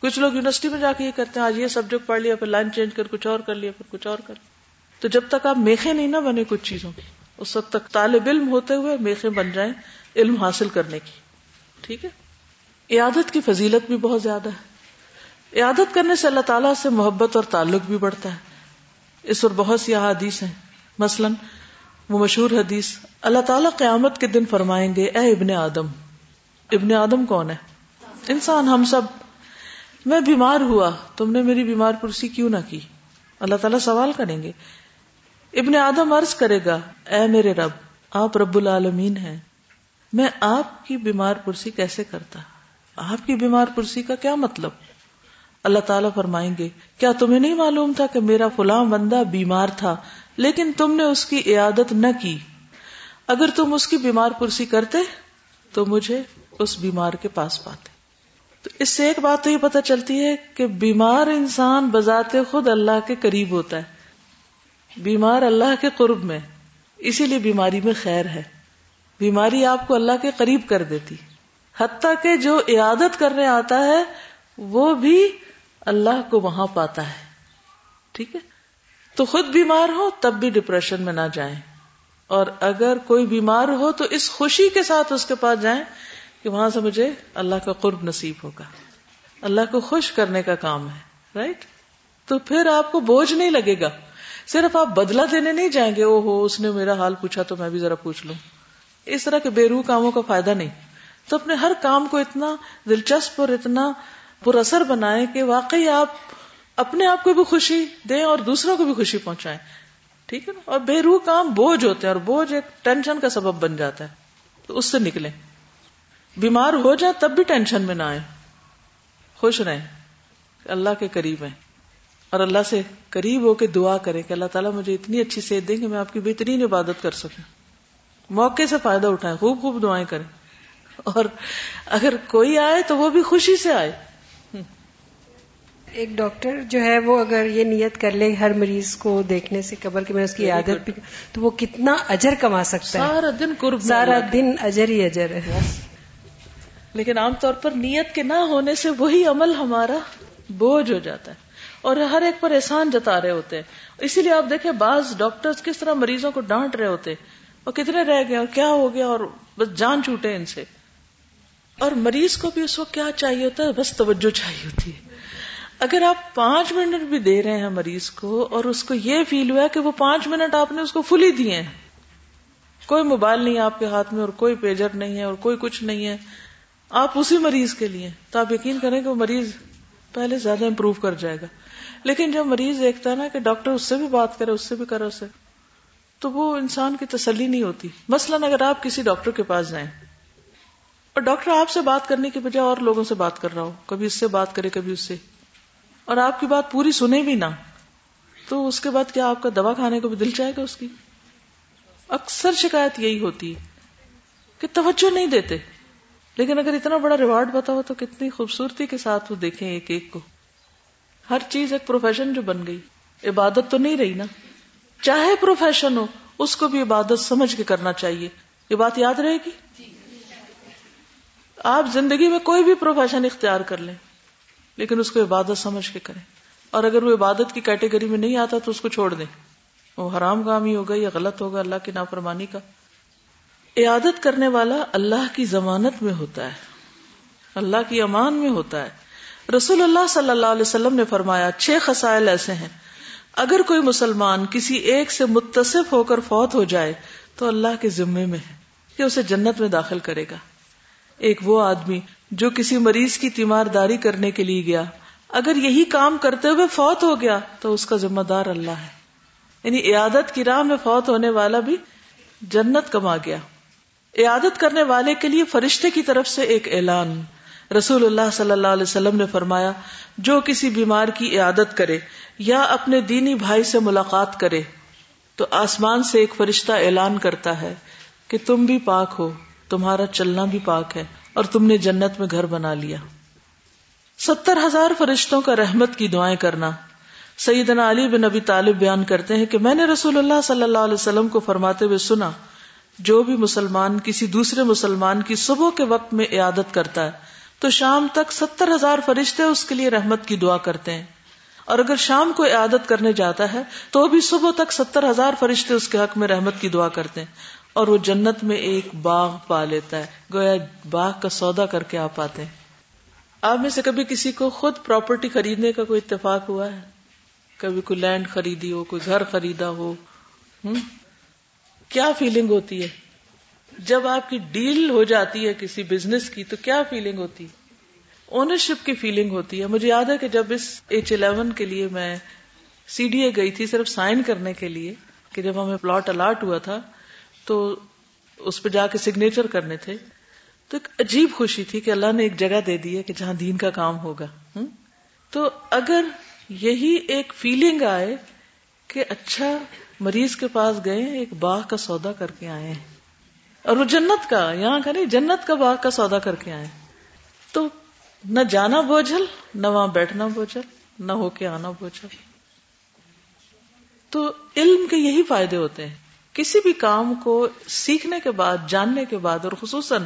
کچھ لوگ یونیورسٹی میں جا کے یہ کرتے ہیں، آج یہ سبجیکٹ پڑھ لیا، پھر لائن چینج کر، کچھ اور کر لیا، پھر کچھ اور کر۔ لیا تو جب تک آپ میخے نہیں نہ بنے کچھ چیزوں کی، اس وقت تک طالب علم ہوتے ہوئے میخے بن جائیں علم حاصل کرنے کی۔ ٹھیک ہے؟ عیادت کی فضیلت بھی بہت زیادہ ہے۔ عیادت کرنے سے اللہ تعالیٰ سے محبت اور تعلق بھی بڑھتا ہے۔ اس پر بہت سی احادیث ہیں۔ مثلاً وہ مشہور حدیث، اللہ تعالیٰ قیامت کے دن فرمائیں گے، اے ابن آدم ابن آدم کون ہے؟ انسان، ہم سب۔ میں بیمار ہوا، تم نے میری بیمار پرسی کیوں نہ کی؟ اللہ تعالیٰ سوال کریں گے۔ ابن آدم عرض کرے گا، اے میرے رب، آپ رب العالمین ہیں۔ میں آپ کی بیمار پرسی کیسے کرتا؟ آپ کی بیمار پرسی کا کیا مطلب؟ اللہ تعالیٰ فرمائیں گے، کیا تمہیں نہیں معلوم تھا کہ میرا فلاں بندہ بیمار تھا؟ لیکن تم نے اس کی عیادت نہ کی۔ اگر تم اس کی بیمار پرسی کرتے، تو مجھے اس بیمار کے پاس پاتے۔ تو اس سے ایک بات تو یہ پتہ چلتی ہے کہ بیمار انسان بذات خود اللہ کے قریب ہوتا ہے۔ بیمار اللہ کے قرب میں، اسی لیے بیماری میں خیر ہے۔ بیماری آپ کو اللہ کے قریب کر دیتی۔ حتیٰ کہ جو عیادت کرنے آتا ہے، وہ بھی اللہ کو وہاں پاتا ہے۔ ٹھیک ہے؟ تو خود بیمار ہو تب بھی ڈپریشن میں نہ جائیں۔ اور اگر کوئی بیمار ہو تو اس خوشی کے ساتھ اس کے پاس جائیں کہ وہاں سے مجھے اللہ کا قرب نصیب ہوگا۔ اللہ کو خوش کرنے کا کام ہے رائٹ تو پھر آپ کو بوجھ نہیں لگے گا۔ صرف آپ بدلا دینے نہیں جائیں گے او ہو اس نے میرا حال پوچھا تو میں بھی ذرا پوچھ لوں۔ اس طرح کے بے روح کاموں کا فائدہ نہیں۔ تو اپنے ہر کام کو اتنا دلچسپ اور اتنا پر اثر بنائے کہ واقعی آپ اپنے آپ کو بھی خوشی دیں اور دوسروں کو بھی خوشی پہنچائیں۔ ٹھیک ہے نا؟ اور بے روح کام بوجھ ہوتے ہیں اور بوجھ ایک ٹینشن کا سبب بن جاتا ہے۔ تو اس سے نکلیں۔ بیمار ہو جائے تب بھی ٹینشن میں نہ آئے خوش رہیں۔ اللہ کے قریب ہیں۔ اور اللہ سے قریب ہو کے دعا کریں کہ اللہ تعالیٰ مجھے اتنی اچھی صحت دیں کہ میں آپ کی بہترین عبادت کر سکوں۔ موقع سے فائدہ اٹھائیں، خوب خوب دعائیں کریں۔ اور اگر کوئی آئے تو وہ بھی خوشی سے آئے۔ ایک ڈاکٹر جو ہے وہ اگر یہ نیت کر لے ہر مریض کو دیکھنے سے قبل کہ میں اس کی عادت بھی تو وہ کتنا اجر کما سکتا ہے۔ سارا دن قرب سارا دن اجر ہی اجر ہے۔ لیکن عام طور پر نیت کے نہ ہونے سے وہی عمل ہمارا بوجھ ہو جاتا ہے اور ہر ایک پر احسان جتا رہے ہوتے ہیں۔ اسی لیے آپ دیکھیں بعض ڈاکٹر کس طرح مریضوں کو ڈانٹ رہے ہوتے اور کتنے رہ گئے اور کیا ہو گیا اور بس جان چھوٹے ان سے۔ اور مریض کو بھی اس وقت کیا چاہیے ہوتا ہے؟ بس توجہ چاہیے ہوتی ہے۔ اگر آپ پانچ منٹ بھی دے رہے ہیں مریض کو اور اس کو یہ فیل ہوا کہ وہ پانچ منٹ آپ نے اس کو فلی دیے ہیں، کوئی موبائل نہیں آپ کے ہاتھ میں اور کوئی پیجر نہیں ہے اور کوئی کچھ نہیں ہے، آپ اسی مریض کے لیے تو آپ یقین کریں کہ وہ مریض پہلے زیادہ امپروو کر جائے گا۔ لیکن جب مریض دیکھتا ہے نا کہ ڈاکٹر اس سے بھی بات کرے، اس سے بھی کرے اسے تو وہ انسان کی تسلی نہیں ہوتی۔ مثلاً اگر آپ کسی ڈاکٹر کے پاس جائیں اور ڈاکٹر آپ سے بات کرنے کی بجائے اور لوگوں سے بات کر رہا ہو، کبھی اس سے بات کرے، کبھی اس سے۔ اور آپ کی بات پوری سنے بھی نہ، تو اس کے بعد کیا آپ کا دوا کھانے کو بھی دل چاہے گا اس کی؟ اکثر شکایت یہی ہوتی ہے کہ توجہ نہیں دیتے۔ لیکن اگر اتنا بڑا ریوارڈ بتا ہو تو کتنی خوبصورتی کے ساتھ وہ دیکھیں ایک ایک کو۔ ہر چیز ایک پروفیشن جو بن گئی۔ عبادت تو نہیں رہی نا۔ چاہے پروفیشن ہو، اس کو بھی عبادت سمجھ کے کرنا چاہیے۔ یہ بات یاد رہے گی؟ آپ زندگی میں کوئی بھی پروفیشن اختیار کر لیں۔ لیکن اس کو عبادت سمجھ کے کریں۔ اور اگر وہ عبادت کی کیٹیگری میں نہیں آتا تو اس کو چھوڑ دیں۔ وہ حرام کام ہی ہوگا یا غلط ہوگا اللہ کی نافرمانی کا۔ عیادت کرنے والا اللہ کی ضمانت میں ہوتا ہے۔ اللہ کی امان میں ہوتا ہے۔ رسول اللہ صلی اللہ علیہ وسلم نے فرمایا، چھ خسائل ایسے ہیں۔ اگر کوئی مسلمان کسی ایک سے متصف ہو کر فوت ہو جائے تو اللہ کے ذمے میں ہے کہ اسے جنت میں داخل کرے گا۔ ایک وہ آدمی جو کسی مریض کی تیمارداری کرنے کے لیے گیا۔ اگر یہی کام کرتے ہوئے فوت ہو گیا تو اس کا ذمہ دار اللہ ہے۔ یعنی عیادت کی راہ میں فوت ہونے والا بھی جنت کما گیا۔ عیادت کرنے والے کے لیے فرشتے کی طرف سے ایک اعلان۔ رسول اللہ صلی اللہ علیہ وسلم نے فرمایا، جو کسی بیمار کی عیادت کرے یا اپنے دینی بھائی سے ملاقات کرے، تو آسمان سے ایک فرشتہ اعلان کرتا ہے کہ تم بھی پاک ہو۔ تمہارا چلنا بھی پاک ہے اور تم نے جنت میں گھر بنا لیا۔ ستر ہزار فرشتوں کا رحمت کی دعائیں کرنا۔ سیدنا علی بن نبی طالب بیان کرتے ہیں کہ میں نے رسول اللہ صلی اللہ علیہ وسلم کو فرماتے ہوئے سنا، جو بھی مسلمان کسی دوسرے مسلمان کی صبح کے وقت میں عیادت کرتا ہے، تو شام تک ستر ہزار فرشتے اس کے لیے رحمت کی دعا کرتے ہیں۔ اور اگر شام کو عیادت کرنے جاتا ہے، تو بھی صبح تک ستر ہزار فرشتے اس کے حق میں رحمت کی دعا کرتے ہیں۔ اور وہ جنت میں ایک باغ پا لیتا ہے۔ گویا باغ کا سودا کر کے آپ آتے ہیں۔ آپ میں سے کبھی کسی کو خود پراپرٹی خریدنے کا کوئی اتفاق ہوا ہے؟ کبھی کوئی لینڈ خریدی ہو، کوئی گھر خریدا ہو۔ کیا فیلنگ ہوتی ہے؟ جب آپ کی ڈیل ہو جاتی ہے کسی بزنس کی، تو کیا فیلنگ ہوتی ہے؟ اونرشپ کی فیلنگ ہوتی ہے۔ مجھے یاد ہے کہ جب اس ایچ الیون کے لیے میں سی ڈی اے گئی تھی صرف سائن کرنے کے لیے، کہ جب ہمیں پلاٹ الاٹ ہوا تھا تو اس پہ جا کے سگنیچر کرنے تھے۔ تو ایک عجیب خوشی تھی کہ اللہ نے ایک جگہ دے دی ہے کہ جہاں دین کا کام ہوگا۔ تو اگر یہی ایک فیلنگ آئے کہ اچھا مریض کے پاس گئے، ایک باغ کا سودا کر کے آئے ہیں۔ اور وہ جنت کا، یہاں کا نہیں، جنت کا باغ کا سودا کر کے آئے تو نہ جانا بوجھل، نہ وہاں بیٹھنا بوجھل، نہ ہو کے آنا بوجھل۔ تو علم کے یہی فائدے ہوتے ہیں۔ کسی بھی کام کو سیکھنے کے بعد، جاننے کے بعد، اور خصوصاً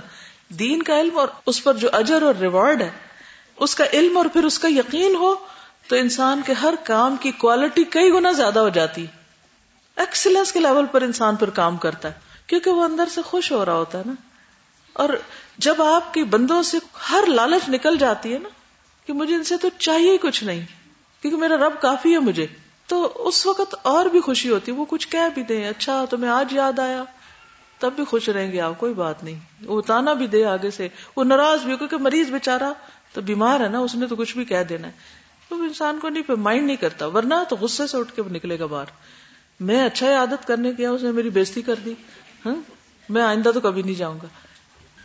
دین کا علم اور اس پر جو اجر اور ریوارڈ ہے، اس کا علم اور پھر اس کا یقین ہو، تو انسان کے ہر کام کی کوالٹی کئی گنا زیادہ ہو جاتی۔ ایکسلنس کے لیول پر انسان پر کام کرتا ہے، کیونکہ وہ اندر سے خوش ہو رہا ہوتا ہے نا۔ اور جب آپ کی بندوں سے ہر لالچ نکل جاتی ہے نا، کہ مجھے ان سے تو چاہیے کچھ نہیں، کیونکہ میرا رب کافی ہے مجھے۔ تو اس وقت اور بھی خوشی ہوتی، وہ کچھ کہہ بھی دیں اچھا تمہیں آج یاد آیا، تب بھی خوش رہیں گے آپ، کوئی بات نہیں۔ وہ اتانا بھی دے آگے سے، وہ ناراض بھی کیونکہ مریض بےچارا تو بیمار ہے نا، اس نے تو کچھ بھی کہہ دینا ہے۔ تو انسان کو نہیں پہ مائنڈ نہیں کرتا، ورنہ تو غصے سے اٹھ کے نکلے گا باہر۔ میں اچھا عادت کرنے گیا، اس نے میری بےزتی کر دی ہاں؟ میں آئندہ تو کبھی نہیں جاؤں گا۔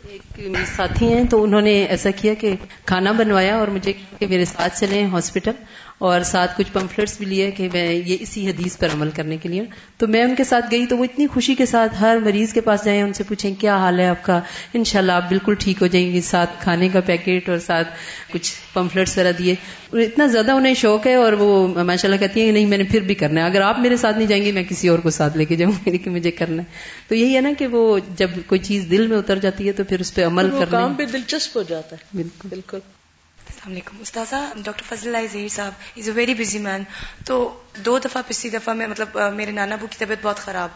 ایک ساتھی ہیں، تو انہوں نے ایسا کیا کہ کھانا بنوایا اور مجھے کہ میرے ساتھ چلے ہاسپٹل۔ اور ساتھ کچھ پمفلٹس بھی لیے کہ میں یہ اسی حدیث پر عمل کرنے کے لیے۔ تو میں ان کے ساتھ گئی تو وہ اتنی خوشی کے ساتھ ہر مریض کے پاس جائیں ان سے پوچھیں کیا حال ہے آپ کا؟ انشاءاللہ آپ بالکل ٹھیک ہو جائیں گے ساتھ کھانے کا پیکٹ اور ساتھ کچھ پمفلٹس وغیرہ دیے۔ اتنا زیادہ انہیں شوق ہے اور وہ ماشاء اللہ کہتی ہیں کہ نہیں میں نے پھر بھی کرنا ہے۔ اگر آپ میرے ساتھ نہیں جائیں گے میں کسی اور کو ساتھ لے کے جاؤں گی کہ مجھے کرنا ہے۔ تو یہی ہے نا کہ وہ جب کوئی چیز دل میں اتر جاتی ہے تو پھر اس پہ عمل کرنا کام پہ دلچسپ ہو جاتا ہے۔ بالکل۔ بالکل۔ السلام علیکم. استاذہ ڈاکٹر فضل اللہ زہیر صاحب از اے ویری بزی مین تو دو دفعہ پچھلی دفعہ میں مطلب میرے نانا ابو کی طبیعت بہت خراب.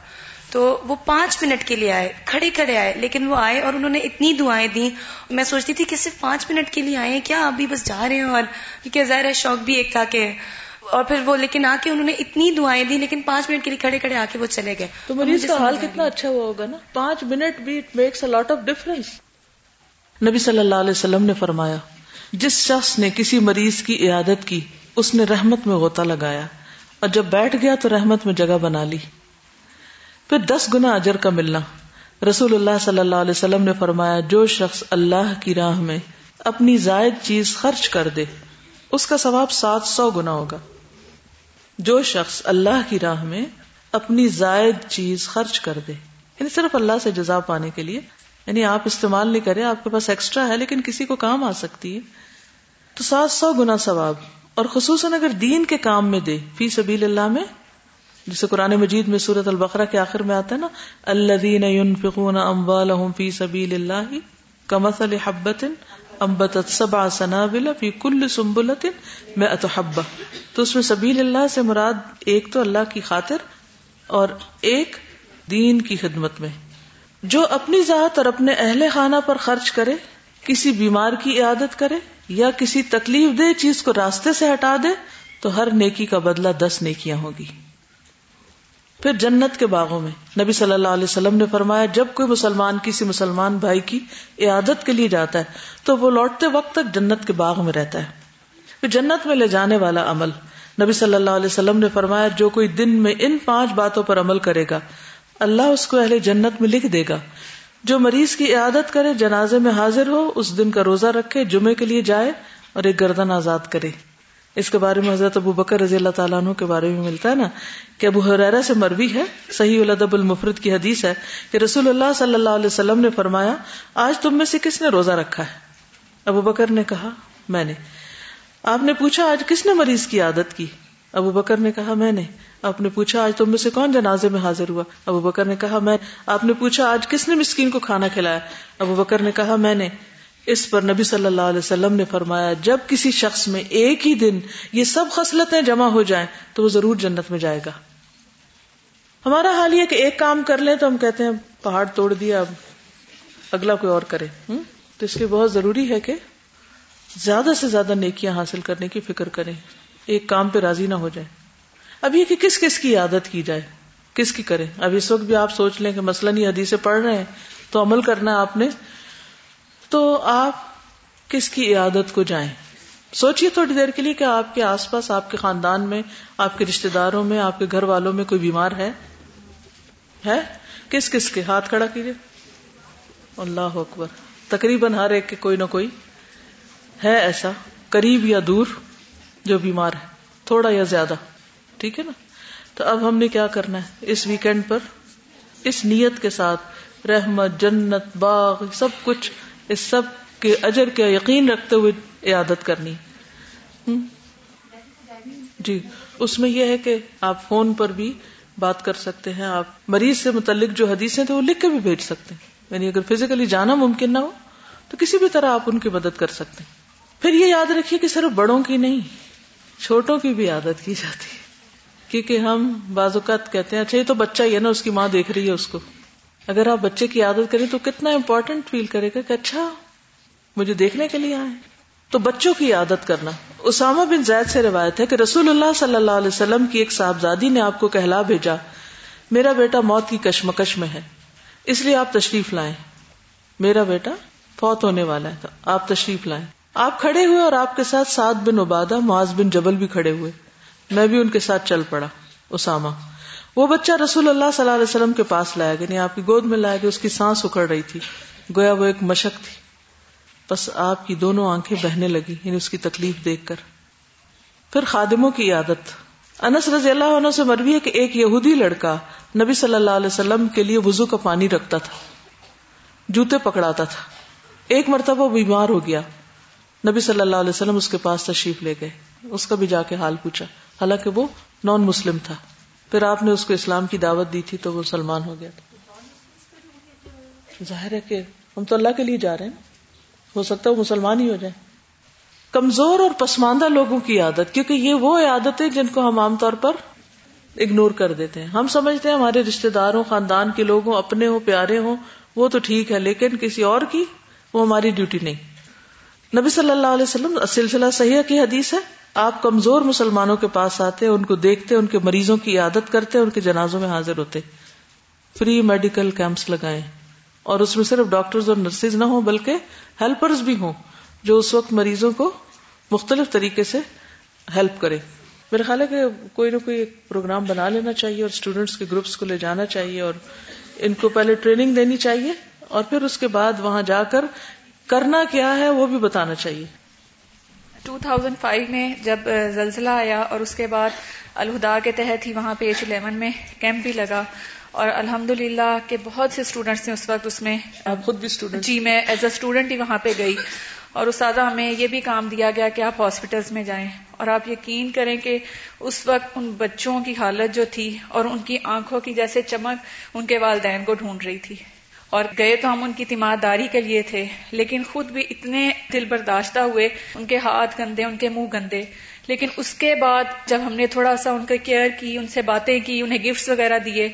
تو وہ پانچ منٹ کے لیے آئے کھڑے کھڑے آئے لیکن وہ آئے اور انہوں نے اتنی دعائیں دی میں سوچتی تھی کہ صرف پانچ منٹ کے لیے آئے کیا ابھی بس جا رہے ہیں؟ اور کیونکہ ظاہر ہے شوق بھی ایک تھا کہ اور پھر وہ لیکن آ کے انہوں نے اتنی دعائیں دی لیکن پانچ منٹ کے لیے کھڑے کھڑے آ کے وہ چلے گئے. تو مریض کا حال کتنا اچھا ہوا ہوگا نا؟ پانچ منٹ بھی it makes a lot of difference نبی صلی اللہ علیہ وسلم نے فرمایا جس شخص نے کسی مریض کی عیادت کی، اس نے رحمت میں غوطہ لگایا اور جب بیٹھ گیا تو رحمت میں جگہ بنا لی۔ پھر دس گنا اجر کا ملنا۔ رسول اللہ صلی اللہ علیہ وسلم نے فرمایا، جو شخص اللہ کی راہ میں اپنی زائد چیز خرچ کر دے، اس کا ثواب سات سو گنا ہوگا۔ جو شخص اللہ کی راہ میں اپنی زائد چیز خرچ کر دے یعنی صرف اللہ سے جزا پانے کے لیے یعنی آپ استعمال نہیں کریں، آپ کے پاس ایکسٹرا ہے لیکن کسی کو کام آ سکتی ہے۔ تو سات سو گنا ثواب۔ اور خصوصاً اگر دین کے کام میں دے، فی سبیل اللہ میں۔ جسے قرآن مجید میں سورت البقرہ کے آخر میں آتا ہے نا اللہ دین فکون فی سبیل اللہ کمسل حبت امبت سبا سنابل فی کل سمبلت میں اتحبا تو اس میں سبیل اللہ سے مراد ایک تو اللہ کی خاطر اور ایک دین کی خدمت میں۔ جو اپنی ذات اور اپنے اہل خانہ پر خرچ کرے، کسی بیمار کی عیادت کرے یا کسی تکلیف دہ چیز کو راستے سے ہٹا دے تو ہر نیکی کا بدلہ دس نیکیاں ہوگی۔ پھر جنت کے باغوں میں نبی صلی اللہ علیہ وسلم نے فرمایا، جب کوئی مسلمان، کسی مسلمان بھائی کی عیادت کے لیے جاتا ہے، تو وہ لوٹتے وقت تک جنت کے باغ میں رہتا ہے۔ پھر جنت میں لے جانے والا عمل۔ نبی صلی اللہ علیہ وسلم نے فرمایا، جو کوئی دن میں ان پانچ باتوں پر عمل کرے گا، اللہ اس کو اہل جنت میں لکھ دے گا۔ جو مریض کی عیادت کرے، جنازے میں حاضر ہو، اس دن کا روزہ رکھے، جمعے کے لیے جائے اور ایک گردن آزاد کرے۔ اس کے بارے میں حضرت ابو بکر رضی اللہ تعالیٰ عنہ کے بارے میں ملتا ہے نا کہ ابو حرا سے مروی ہے۔ صحیح الدب المفرد کی حدیث ہے کہ رسول اللہ صلی اللہ علیہ وسلم نے فرمایا، آج تم میں سے کس نے روزہ رکھا ہے؟ ابو بکر نے کہا، میں نے۔ آپ نے پوچھا، آج کس نے مریض کی عادت کی؟ ابو بکر نے کہا، میں نے آپ نے پوچھا، آج تم میں سے کون جنازے میں حاضر ہوا؟ ابو بکر نے کہا، میں آپ نے پوچھا، آج کس نے مسکین کو کھانا کھلایا؟ ابو بکر نے کہا، میں نے اس پر نبی صلی اللہ علیہ وسلم نے فرمایا، جب کسی شخص میں ایک ہی دن یہ سب خصلتیں جمع ہو جائیں تو وہ ضرور جنت میں جائے گا۔ ہمارا حال یہ کہ ایک کام کر لیں تو ہم کہتے ہیں پہاڑ توڑ دیا، اب اگلا کوئی اور کرے۔ تو اس لیے بہت ضروری ہے کہ زیادہ سے زیادہ نیکیاں حاصل کرنے کی فکر کریں۔ ایک کام پہ راضی نہ ہو جائے۔ اب یہ کہ کس کس کی عادت کی جائے؟ کس کی کرے؟ اب اس وقت بھی آپ سوچ لیں کہ مثلاً یہ حدیثیں پڑھ رہے ہیں، تو عمل کرنا ہے آپ نے۔ تو آپ کس کی عیادت کو جائیں؟ سوچیے تھوڑی دیر کے لیے کہ آپ کے آس پاس، آپ کے خاندان میں، آپ کے رشتے داروں میں، آپ کے گھر والوں میں کوئی بیمار ہے؟ ہے؟ کس کس کے؟ ہاتھ کھڑا کیجیے اللہ اکبر۔ تقریباً ہر ایک کے کوئی نہ کوئی ہے ایسا، قریب یا دور۔ جو بیمار ہے، تھوڑا یا زیادہ، ٹھیک ہے نا؟ تو اب ہم نے کیا کرنا ہے؟ اس ویکینڈ پر اس نیت کے ساتھ رحمت، جنت، باغ، سب کچھ، اس سب کے اجر کا یقین رکھتے ہوئے عیادت کرنی جی اس میں یہ ہے کہ آپ فون پر بھی بات کر سکتے ہیں۔ آپ مریض سے متعلق جو حدیثیں تھے وہ لکھ کے بھی بھیج سکتے ہیں۔ یعنی اگر فزیکلی جانا ممکن نہ ہو، تو کسی بھی طرح آپ ان کی مدد کر سکتے ہیں۔ پھر یہ یاد رکھیے کہ صرف بڑوں کی نہیں چھوٹوں کی بھی عادت کی جاتی ہے۔ کیونکہ ہم بعض اوقات کہتے ہیں اچھا یہ تو بچہ ہی ہے نا، اس کی ماں دیکھ رہی ہے اس کو۔ اگر آپ بچے کی عادت کریں تو کتنا امپورٹنٹ فیل کرے گا کہ اچھا مجھے دیکھنے کے لیے آئے تو بچوں کی عادت کرنا۔ اسامہ بن زید سے روایت ہے کہ رسول اللہ صلی اللہ علیہ وسلم کی ایک صاحبزادی نے آپ کو کہلا بھیجا، میرا بیٹا موت کی کشمکش میں ہے، اس لیے آپ تشریف لائیں۔ میرا بیٹا فوت ہونے والا ہے آپ تشریف لائیں۔ آپ کھڑے ہوئے اور آپ کے ساتھ سعد بن عبادہ، معاذ بن جبل بھی کھڑے ہوئے۔ میں بھی ان کے ساتھ چل پڑا، اسامہ۔ وہ بچہ رسول اللہ صلی اللہ علیہ وسلم کے پاس لایا گیا یعنی آپ کی گود میں لایا گیا، اس کی سانس اکڑ رہی تھی۔ گویا وہ ایک مشق تھی۔ بس آپ کی دونوں آنکھیں بہنے لگی یعنی اس کی تکلیف دیکھ کر۔ پھر خادموں کی عادت۔ انس رضی اللہ عنہ سے مروی ہے کہ ایک یہودی لڑکا نبی صلی اللہ علیہ وسلم کے لیے وضو کا پانی رکھتا تھا، جوتے پکڑاتا تھا۔ ایک مرتبہ بیمار ہو گیا۔ نبی صلی اللہ علیہ وسلم اس کے پاس تشریف لے گئے۔ اس کا بھی جا کے حال پوچھا۔ حالانکہ وہ نان مسلم تھا۔ پھر آپ نے اس کو اسلام کی دعوت دی تھی تو وہ سلمان ہو گیا تھا۔ ظاہر ہے کہ ہم تو اللہ کے لیے جا رہے ہیں۔ ہو سکتا ہے وہ مسلمان ہی ہو جائے۔ کمزور اور پسماندہ لوگوں کی عادت، کیونکہ یہ وہ عادت ہے جن کو ہم عام طور پر اگنور کر دیتے ہیں۔ ہم سمجھتے ہیں ہمارے رشتے داروں، خاندان کے لوگ ہوں، اپنے ہوں، پیارے ہوں، وہ تو ٹھیک ہے، لیکن کسی اور کی وہ ہماری ڈیوٹی نہیں۔ نبی صلی اللہ علیہ وسلم، سلسلہ صحیح کی حدیث ہے، آپ کمزور مسلمانوں کے پاس آتے، ان کو دیکھتے، ان کے مریضوں کی عادت کرتے، ان کے جنازوں میں حاضر ہوتے۔ فری میڈیکل کیمپس لگائے۔ اور اس میں صرف ڈاکٹرز اور نرسز نہ ہوں، بلکہ ہیلپرز بھی ہوں، جو اس وقت مریضوں کو مختلف طریقے سے ہیلپ کرے۔ میرا خیال ہے کہ کوئی نہ کوئی ایک پروگرام بنا لینا چاہیے اور اسٹوڈینٹس کے گروپس کو لے جانا چاہیے اور ان کو پہلے ٹریننگ دینی چاہیے اور پھر اس کے بعد وہاں جا کر کرنا کیا ہے وہ بھی بتانا چاہیے۔ 2005 میں جب زلزلہ آیا اور اس کے بعد الہدا کے تحت ہی وہاں پہ ایچ الیون میں کیمپ بھی لگا اور الحمد للہ کہ بہت سے اسٹوڈینٹس تھے اس وقت اس میں خود بھی اسٹوڈنٹ جی میں ایز اے اسٹوڈنٹ ہی وہاں پہ گئی اور استادہ ہمیں یہ بھی کام دیا گیا کہ آپ ہاسپٹلس میں جائیں اور آپ یقین کریں کہ اس وقت ان بچوں کی حالت جو تھی اور ان کی آنکھوں کی جیسے چمک ان کے والدین کو ڈھونڈ رہی تھی۔ اور گئے تو ہم ان کی تیمارداری کے لیے تھے لیکن خود بھی اتنے دل برداشتہ ہوئے ان کے ہاتھ گندے ان کے منہ گندے۔ لیکن اس کے بعد جب ہم نے تھوڑا سا ان کا کیئر کی ان سے باتیں کی انہیں گفٹس وغیرہ دیے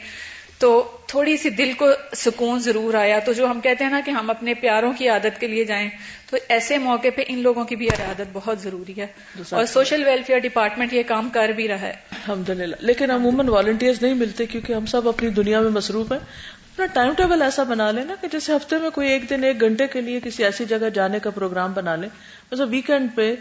تو تھوڑی سی دل کو سکون ضرور آیا۔ تو جو ہم کہتے ہیں نا کہ ہم اپنے پیاروں کی عادت کے لیے جائیں تو ایسے موقع پہ ان لوگوں کی بھی عادت بہت ضروری ہے۔ اور سوشل ویلفیئر ڈپارٹمنٹ یہ کام کر بھی رہا ہے۔ الحمد للہ لیکن عموماً والنٹیئرز نہیں ملتے کیونکہ ہم سب اپنی دنیا میں مصروف ہیں۔ اپنا ٹائم ٹیبل ایسا بنا لینا کہ جیسے ہفتے میں کوئی ایک دن ایک گھنٹے کے لیے کسی ایسی جگہ جانے کا پروگرام بنا لیں۔ مطلب ویکینڈ پہ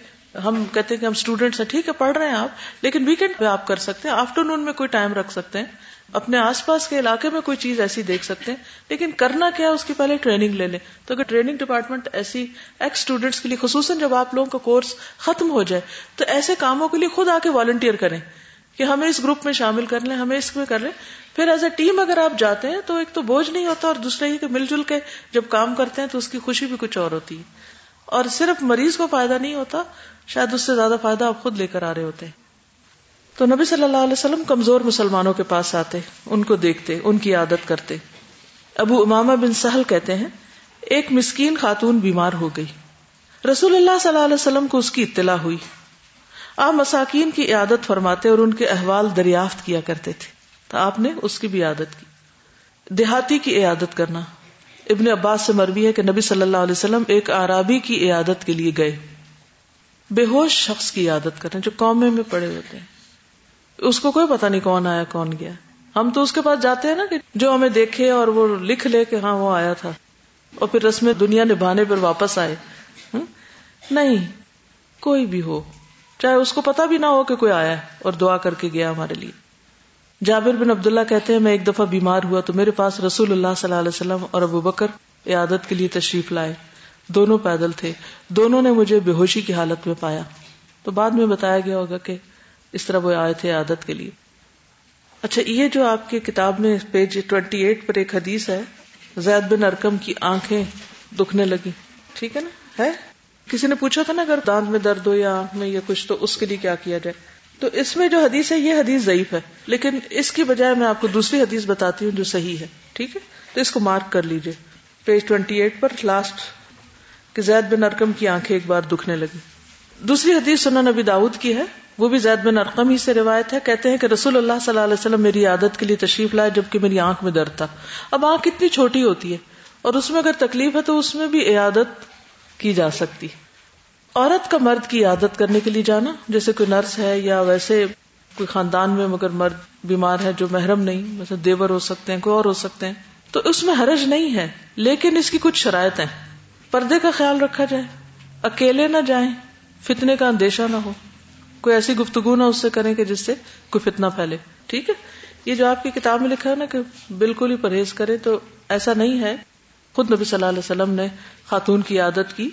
ہم کہتے ہیں کہ ہم اسٹوڈینٹس ہیں، ٹھیک ہے، پڑھ رہے ہیں آپ، لیکن ویکینڈ پہ آپ کر سکتے ہیں۔ آفٹر نون میں کوئی ٹائم رکھ سکتے ہیں۔ اپنے آس پاس کے علاقے میں کوئی چیز ایسی دیکھ سکتے ہیں۔ لیکن کرنا کیا اس کی پہلے ٹریننگ لے لیں۔ تو اگر ٹریننگ ڈپارٹمنٹ ایسی ایکس اسٹوڈینٹس کے لیے، خصوصاً جب آپ لوگوں کا کورس ختم ہو جائے، تو ایسے کاموں کے لیے خود آ کے والنٹیئر کریں کہ ہمیں اس گروپ میں شامل کر لیں، ہمیں اس میں کر لیں۔ پھر ایز اے ٹیم اگر آپ جاتے ہیں تو ایک تو بوجھ نہیں ہوتا اور دوسرا یہ کہ مل جل کے جب کام کرتے ہیں تو اس کی خوشی بھی کچھ اور ہوتی ہے۔ اور صرف مریض کو فائدہ نہیں ہوتا، شاید اس سے زیادہ فائدہ آپ خود لے کر آ رہے ہوتے ہیں۔ تو نبی صلی اللہ علیہ وسلم کمزور مسلمانوں کے پاس آتے، ان کو دیکھتے، ان کی عادت کرتے۔ ابو امامہ بن سہل کہتے ہیں، ایک مسکین خاتون بیمار ہو گئی۔ رسول اللہ صلی اللہ علیہ وسلم کو اس کی اطلاع ہوئی۔ آپ مساکین کی عادت فرماتے اور ان کے احوال دریافت کیا کرتے تھے۔ تو آپ نے اس کی بھی عادت کی۔ دیہاتی کی عیادت کرنا۔ ابن عباس سے مربی ہے کہ نبی صلی اللہ علیہ وسلم ایک آرابی کی عیادت کے لیے گئے۔ بے ہوش شخص کی عادت کرنا جو قومے میں پڑے ہوتے ہیں۔ اس کو کوئی پتا نہیں کون آیا، کون گیا۔ ہم تو اس کے پاس جاتے ہیں نا کہ جو ہمیں دیکھے اور وہ لکھ لے کہ ہاں وہ آیا تھا۔ اور پھر رسم دنیا نبھانے پر واپس آئے۔ نہیں، کوئی بھی ہو۔ چاہے اس کو پتا بھی نہ ہو کہ کوئی آیا اور دعا کر کے گیا ہمارے لیے۔ جابر بن عبداللہ کہتے ہیں، میں ایک دفعہ بیمار ہوا تو میرے پاس رسول اللہ صلی اللہ علیہ وسلم اور ابو بکر عیادت کے لیے تشریف لائے۔ دونوں پیدل تھے۔ دونوں نے مجھے بے ہوشی کی حالت میں پایا۔ تو بعد میں بتایا گیا ہوگا کہ اس طرح وہ آئے تھے عادت کے لیے۔ اچھا یہ جو آپ کی کتاب میں پیج ٹوینٹی ایٹ پر ایک حدیث ہے، زید بن ارکم کی آنکھیں دکھنے لگی ٹھیک ہے نا؟ ہے؟ کسی نے پوچھا تھا نا، اگر دانت میں درد ہو یا آنکھ میں یا کچھ، تو اس کے لیے کیا کیا جائے؟ تو اس میں جو حدیث ہے، یہ حدیث ضعیف ہے۔ لیکن اس کی بجائے میں آپ کو دوسری حدیث بتاتی ہوں جو صحیح ہے، ٹھیک ہے؟ تو اس کو مارک کر لیجیے پیج ٹوینٹی ایٹ پر لاسٹ کہ زید بن ارکم کی آنکھیں ایک بار دکھنے لگی دوسری حدیث سنن نبی داؤد کی ہے۔ وہ بھی زید بن ارقم ہی سے روایت ہے۔ کہتے ہیں کہ رسول اللہ صلی اللہ علیہ وسلم میری عادت کے لیے تشریف لائے جبکہ میری آنکھ میں درد تھا۔ اب آنکھ کتنی چھوٹی ہوتی ہے اور اس میں اگر تکلیف ہے تو اس میں بھی عیادت کی جا سکتی۔ عورت کا مرد کی عادت کرنے کے لیے جانا، جیسے کوئی نرس ہے یا ویسے کوئی خاندان میں مگر مرد بیمار ہے جو محرم نہیں ویسے دیور ہو سکتے ہیں، کوئی اور ہو سکتے ہیں، تو اس میں حرج نہیں ہے، لیکن اس کی کچھ شرائط ہیں۔ پردے کا خیال رکھا جائے، اکیلے نہ جائیں، فتنے کا اندیشہ نہ ہو۔ کوئی ایسی گفتگو نہ اس سے کریں کہ جس سے کوئی فتنا پھیلے۔ ٹھیک ہے؟ یہ جو آپ کی کتاب میں لکھا ہے نا کہ بالکل ہی پرہیز کرے، تو ایسا نہیں ہے۔ خود نبی صلی اللہ علیہ وسلم نے خاتون کی عادت کی،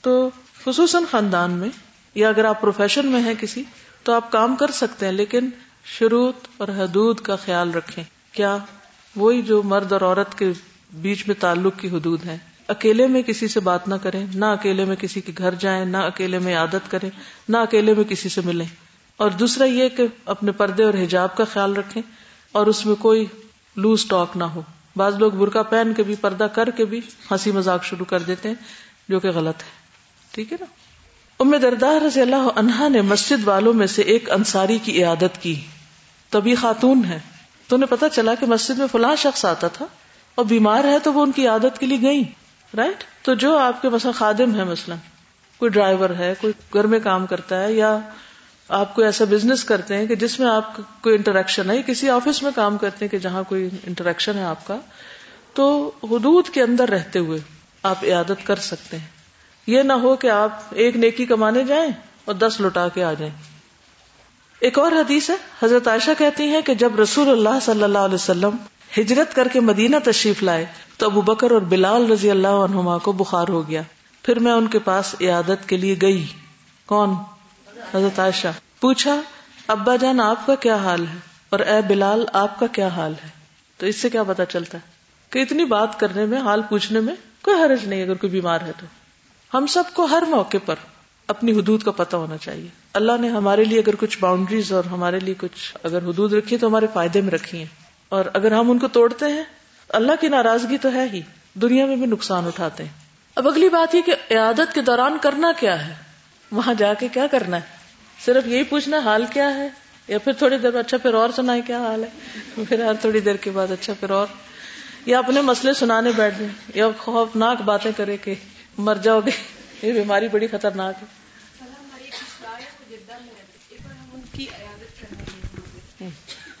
تو خصوصاً خاندان میں یا اگر آپ پروفیشن میں ہیں کسی، تو آپ کام کر سکتے ہیں، لیکن شروط اور حدود کا خیال رکھیں۔ کیا وہی جو مرد اور عورت کے بیچ میں تعلق کی حدود ہیں؟ اکیلے میں کسی سے بات نہ کریں، نہ اکیلے میں کسی کے گھر جائیں، نہ اکیلے میں عادت کریں، نہ اکیلے میں کسی سے ملیں۔ اور دوسرا یہ کہ اپنے پردے اور حجاب کا خیال رکھیں اور اس میں کوئی لوز ٹاک نہ ہو۔ بعض لوگ برقع پہن کے بھی، پردہ کر کے بھی ہنسی مذاق شروع کر دیتے ہیں، جو کہ غلط ہے۔ ٹھیک ہے نا؟ ام دردار رضی اللہ عنہا نے مسجد والوں میں سے ایک انصاری کی عیادت کی۔ تبھی خاتون ہے۔ تو انہیں پتا چلا کہ مسجد میں فلاں شخص آتا تھا اور بیمار ہے تو وہ ان کی عادت کے لیے گئی رائٹ تو جو آپ کے مثلا خادم ہے مثلاً، کوئی ڈرائیور ہے، کوئی گھر میں کام کرتا ہے یا آپ کوئی ایسا بزنس کرتے ہیں کہ جس میں آپ کوئی انٹریکشن ہے کسی آفس میں کام کرتے ہیں کہ جہاں کوئی انٹریکشن ہے آپ کا، تو حدود کے اندر رہتے ہوئے آپ عیادت کر سکتے ہیں۔ یہ نہ ہو کہ آپ ایک نیکی کمانے جائیں اور دس لوٹا کے آ جائیں۔ ایک اور حدیث ہے، حضرت عائشہ کہتی ہیں کہ جب رسول اللہ صلی اللہ علیہ وسلم ہجرت کر کے مدینہ تشریف لائے تو ابو بکر اور بلال رضی اللہ عنہما کو بخار ہو گیا۔ پھر میں ان کے پاس عیادت کے لیے گئی۔ کون؟ حضرت عائشہ۔ پوچھا، ابا جان، آپ کا کیا حال ہے؟ اور اے بلال، آپ کا کیا حال ہے؟ تو اس سے کیا پتا چلتا ہے کہ اتنی بات کرنے میں، حال پوچھنے میں کوئی حرج نہیں، اگر کوئی بیمار ہے تو۔ ہم سب کو ہر موقع پر اپنی حدود کا پتہ ہونا چاہیے۔ اللہ نے ہمارے لیے اگر کچھ باؤنڈریز اور ہمارے لیے کچھ اگر حدود رکھی تو ہمارے فائدے میں رکھی ہیں۔ اور اگر ہم ان کو توڑتے ہیں، اللہ کی ناراضگی تو ہے ہی، دنیا میں بھی نقصان اٹھاتے ہیں۔ اب اگلی بات یہ کہ عیادت کے دوران کرنا کیا ہے؟ وہاں جا کے کیا کرنا ہے؟ صرف یہی پوچھنا حال کیا ہے؟ یا پھر تھوڑی دیر اچھا پھر اور سنائے کیا حال ہے؟ پھر ہر تھوڑی دیر کے بعد اچھا پھر اور۔ یا اپنے مسئلے سنانے بیٹھ جائیں یا خوفناک باتیں کرے کہ مر جاؤ گے۔ یہ بیماری بڑی خطرناک ہے۔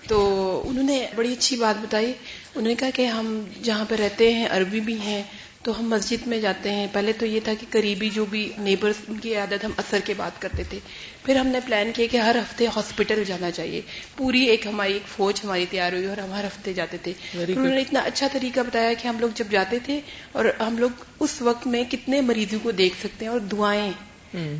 تو انہوں نے بڑی اچھی بات بتائی۔ انہوں نے کہا کہ ہم جہاں پہ رہتے ہیں، عربی بھی ہیں تو ہم مسجد میں جاتے ہیں۔ پہلے تو یہ تھا کہ قریبی جو بھی نیبرس ان کی عادت ہم اثر کے بات کرتے تھے۔ پھر ہم نے پلان کیا کہ ہر ہفتے ہاسپٹل جانا چاہیے۔ پوری ایک ہماری ایک فوج ہماری تیار ہوئی اور ہم ہر ہفتے جاتے تھے۔ انہوں نے اتنا اچھا طریقہ بتایا کہ ہم لوگ جب جاتے تھے اور ہم لوگ اس وقت میں کتنے مریضوں کو دیکھ سکتے ہیں اور دعائیں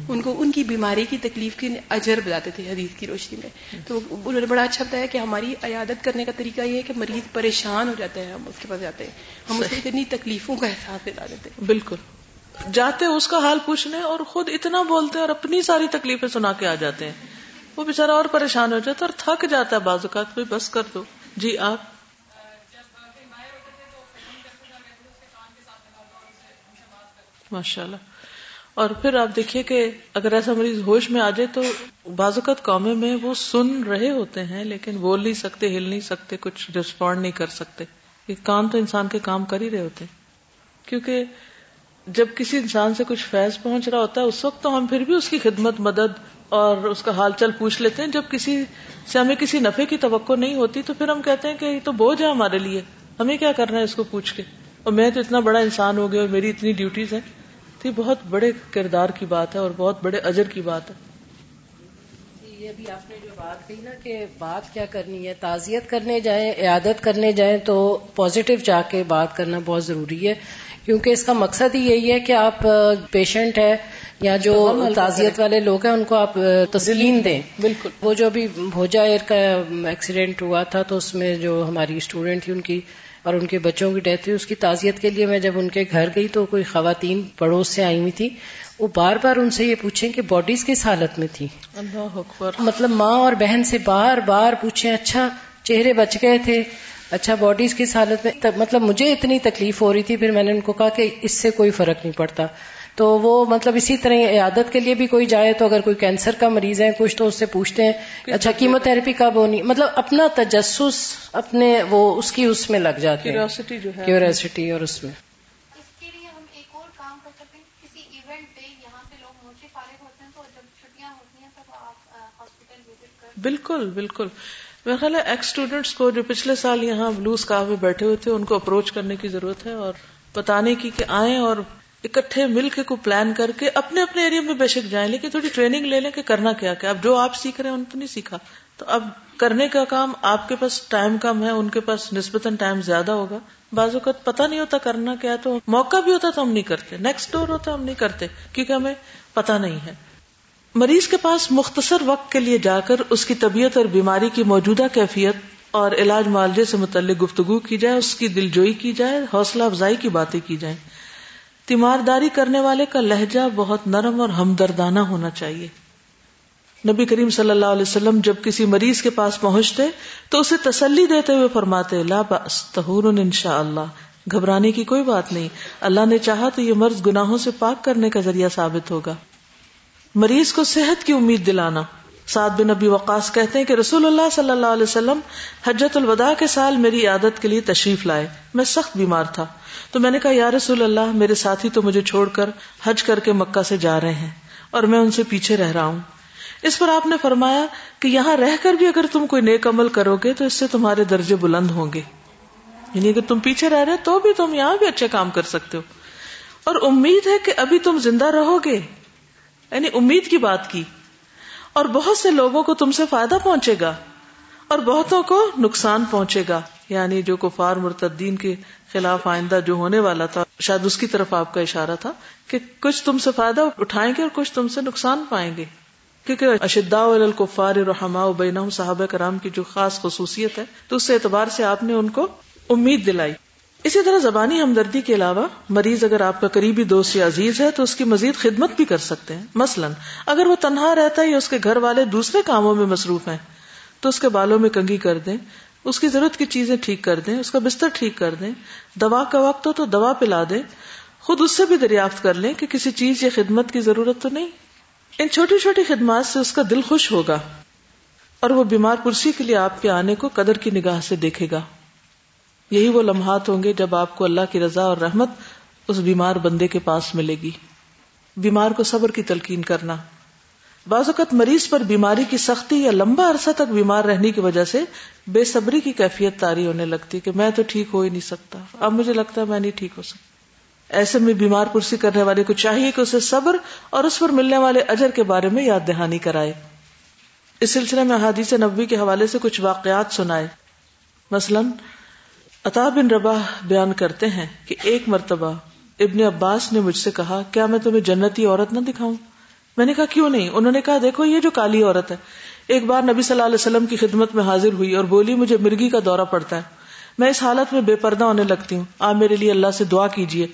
ان کو ان کی بیماری کی تکلیف کی اجر بتاتے تھے حدیث کی روشنی میں۔ تو انہوں نے بڑا اچھا بتایا کہ ہماری عیادت کرنے کا طریقہ یہ ہے کہ مریض پریشان ہو جاتے ہیں ہم اس کے پاس جاتے ہیں۔ ہم اسے اتنی تکلیفوں کا احساس دلا دیتے ہیں۔ بالکل۔ جاتے اس کا حال پوچھنے اور خود اتنا بولتے اور اپنی ساری تکلیفیں سنا کے آ جاتے ہیں۔ وہ بےچارا اور پریشان ہو جاتا ہے اور تھک جاتا ہے بعض اوقات کوئی بس کر دو۔ جی آپ؟ ماشاء اللہ اور پھر آپ دیکھیے کہ اگر ایسا مریض ہوش میں آ جائے تو بعض اوقات قومے میں وہ سن رہے ہوتے ہیں لیکن بول نہیں سکتے، ہل نہیں سکتے، کچھ ریسپونڈ نہیں کر سکتے۔ کام تو انسان کے کام کر ہی رہے ہوتے کیونکہ جب کسی انسان سے کچھ فیض پہنچ رہا ہوتا ہے، اس وقت تو ہم پھر بھی اس کی خدمت، مدد اور اس کا حال چل پوچھ لیتے ہیں۔ جب کسی سے ہمیں کسی نفے کی توقع نہیں ہوتی تو پھر ہم کہتے ہیں کہ یہ تو بوجھ ہے ہمارے لیے۔ ہمیں کیا کرنا ہے اس کو پوچھ کے؟ اور میں تو اتنا بڑا انسان ہو گیا اور میری اتنی ڈیوٹیز ہیں۔ تو یہ بہت بڑے کردار کی بات ہے اور بہت بڑے اجر کی بات ہے۔ جی، یہ بھی آپ نے جو بات کہی نا کہ بات کیا کرنی ہے تعزیت کرنے جائیں عیادت کرنے جائیں تو پازیٹو جا کے بات کرنا بہت ضروری ہے۔ کیونکہ اس کا مقصد ہی یہی ہے کہ آپ پیشنٹ ہے یا جو تعزیت والے لوگ ہیں ان کو آپ تسلیم دیں۔ بالکل۔ وہ جو ابھی بھوجا ایئر کا ایکسیڈنٹ ہوا تھا تو اس میں جو ہماری اسٹوڈینٹ تھی ان کی اور ان کے بچوں کی ڈیتھ ہوئی اس کی تعزیت کے لیے میں جب ان کے گھر گئی تو کوئی خواتین پڑوس سے آئی ہوئی تھی۔ وہ بار بار ان سے یہ پوچھیں کہ باڈیز کس حالت میں تھی مطلب ماں اور بہن سے بار بار پوچھیں اچھا چہرے بچ گئے تھے اچھا باڈیز کس حالت میں؟ مطلب مجھے اتنی تکلیف ہو رہی تھی پھر میں نے ان کو کہا کہ اس سے کوئی فرق نہیں پڑتا۔ تو وہ مطلب اسی طرح عیادت کے لیے بھی کوئی جائے تو اگر کوئی کینسر کا مریض ہے کچھ تو اس سے پوچھتے ہیں اچھا کیمو تھراپی کب ہونی؟ مطلب اپنا تجسس اپنے وہ اس کی اس میں لگ جاتی ہے۔ کیوریسٹی اور اس میں۔ بالکل بالکل۔ میرا خیال ہے ایکس اسٹوڈینٹس کو جو پچھلے سال یہاں بلوز کا میں بیٹھے ہوئے تھے ان کو اپروچ کرنے کی ضرورت ہے اور بتانے کی کہ آئیں اور اکٹھے مل کے کو پلان کر کے اپنے اپنے ایریا میں بے شک جائیں، لیکن تھوڑی ٹریننگ لے لیں کہ کرنا کیا کیا۔ اب جو آپ سیکھ رہے ہیں، ان تو نہیں سیکھا۔ تو اب کرنے کا کام آپ کے پاس ٹائم کم ہے، ان کے پاس نسبتاً ٹائم زیادہ ہوگا۔ بعض اوقات پتا نہیں ہوتا کرنا کیا تو موقع بھی ہوتا تو ہم نہیں کرتے۔ نیکسٹ ڈور ہوتا ہم نہیں کرتے، کیونکہ ہمیں پتا نہیں ہے۔ مریض کے پاس مختصر وقت کے لیے جا کر اس کی طبیعت اور بیماری کی موجودہ کیفیت اور علاج معالجے سے متعلق گفتگو کی جائے، اس کی دل جوئی کی جائے، حوصلہ افزائی کی باتیں کی جائیں۔ تیمارداری کرنے والے کا لہجہ بہت نرم اور ہمدردانہ ہونا چاہیے۔ نبی کریم صلی اللہ علیہ وسلم جب کسی مریض کے پاس پہنچتے تو اسے تسلی دیتے ہوئے فرماتے، لا ان شاء اللہ گھبرانے کی کوئی بات نہیں۔ اللہ نے چاہا تو یہ مرض گناہوں سے پاک کرنے کا ذریعہ ثابت ہوگا۔ مریض کو صحت کی امید دلانا۔ سعد بن نبی وقاص کہتے ہیں کہ رسول اللہ صلی اللہ علیہ وسلم حجت الوداع کے سال میری عادت کے لیے تشریف لائے۔ میں سخت بیمار تھا۔ تو میں نے کہا، یا رسول اللہ، میرے ساتھی تو مجھے چھوڑ کر حج کر کے مکہ سے جا رہے ہیں اور میں ان سے پیچھے رہ رہا ہوں۔ اس پر آپ نے فرمایا کہ یہاں رہ کر بھی اگر تم کوئی نیک عمل کرو گے تو اس سے تمہارے درجے بلند ہوں گے۔ یعنی اگر تم پیچھے رہ رہے تو بھی تم یہاں بھی اچھے کام کر سکتے ہو۔ اور امید ہے کہ ابھی تم زندہ رہو گے۔ یعنی امید کی بات کی۔ اور بہت سے لوگوں کو تم سے فائدہ پہنچے گا اور بہتوں کو نقصان پہنچے گا۔ یعنی جو کفار مرتدین کے خلاف آئندہ جو ہونے والا تھا، شاید اس کی طرف آپ کا اشارہ تھا کہ کچھ تم سے فائدہ اٹھائیں گے اور کچھ تم سے نقصان پائیں گے۔ کیونکہ اشدا الکفار رحما بین صاحب کرام کی جو خاص خصوصیت ہے، تو اس اعتبار سے آپ نے ان کو امید دلائی۔ اسی طرح زبانی ہمدردی کے علاوہ، مریض اگر آپ کا قریبی دوست یا عزیز ہے تو اس کی مزید خدمت بھی کر سکتے ہیں۔ مثلا، اگر وہ تنہا رہتا ہے یا اس کے گھر والے دوسرے کاموں میں مصروف ہیں، تو اس کے بالوں میں کنگھی کر دیں، اس کی ضرورت کی چیزیں ٹھیک کر دیں، اس کا بستر ٹھیک کر دیں، دوا کا وقت ہو تو دوا پلا دیں، خود اس سے بھی دریافت کر لیں کہ کسی چیز یا خدمت کی ضرورت تو نہیں۔ ان چھوٹی چھوٹی خدمات سے اس کا دل خوش ہوگا اور وہ بیمار پرسی کے لیے آپ کے آنے کو قدر کی نگاہ سے دیکھے گا۔ یہی وہ لمحات ہوں گے جب آپ کو اللہ کی رضا اور رحمت اس بیمار بندے کے پاس ملے گی۔ بیمار کو صبر کی تلقین کرنا۔ بعض اوقات مریض پر بیماری کی سختی یا لمبا عرصہ تک بیمار رہنے کی وجہ سے بے صبری کی کیفیت تاری ہونے لگتی کہ میں تو ٹھیک ہو ہی نہیں سکتا۔ اب مجھے لگتا ہے میں نہیں ٹھیک ہو سکتا۔ ایسے میں بیمار پرسی کرنے والے کو چاہیے کہ اسے صبر اور اس پر ملنے والے اجر کے بارے میں یاد دہانی کرائے۔ اس سلسلے میں حادیث نبوی کے حوالے سے کچھ واقعات سنائے۔ مثلاً عطا بن ربا بیان کرتے ہیں کہ ایک مرتبہ ابن عباس نے مجھ سے کہا، کیا میں تمہیں جنتی عورت نہ دکھاؤں؟ میں نے کہا، کیوں نہیں؟ انہوں نے کہا، دیکھو، یہ جو کالی عورت ہے، ایک بار نبی صلی اللہ علیہ وسلم کی خدمت میں حاضر ہوئی اور بولی، مجھے مرگی کا دورہ پڑتا ہے، میں اس حالت میں بے پردہ ہونے لگتی ہوں آپ میرے لیے اللہ سے دعا کیجیے۔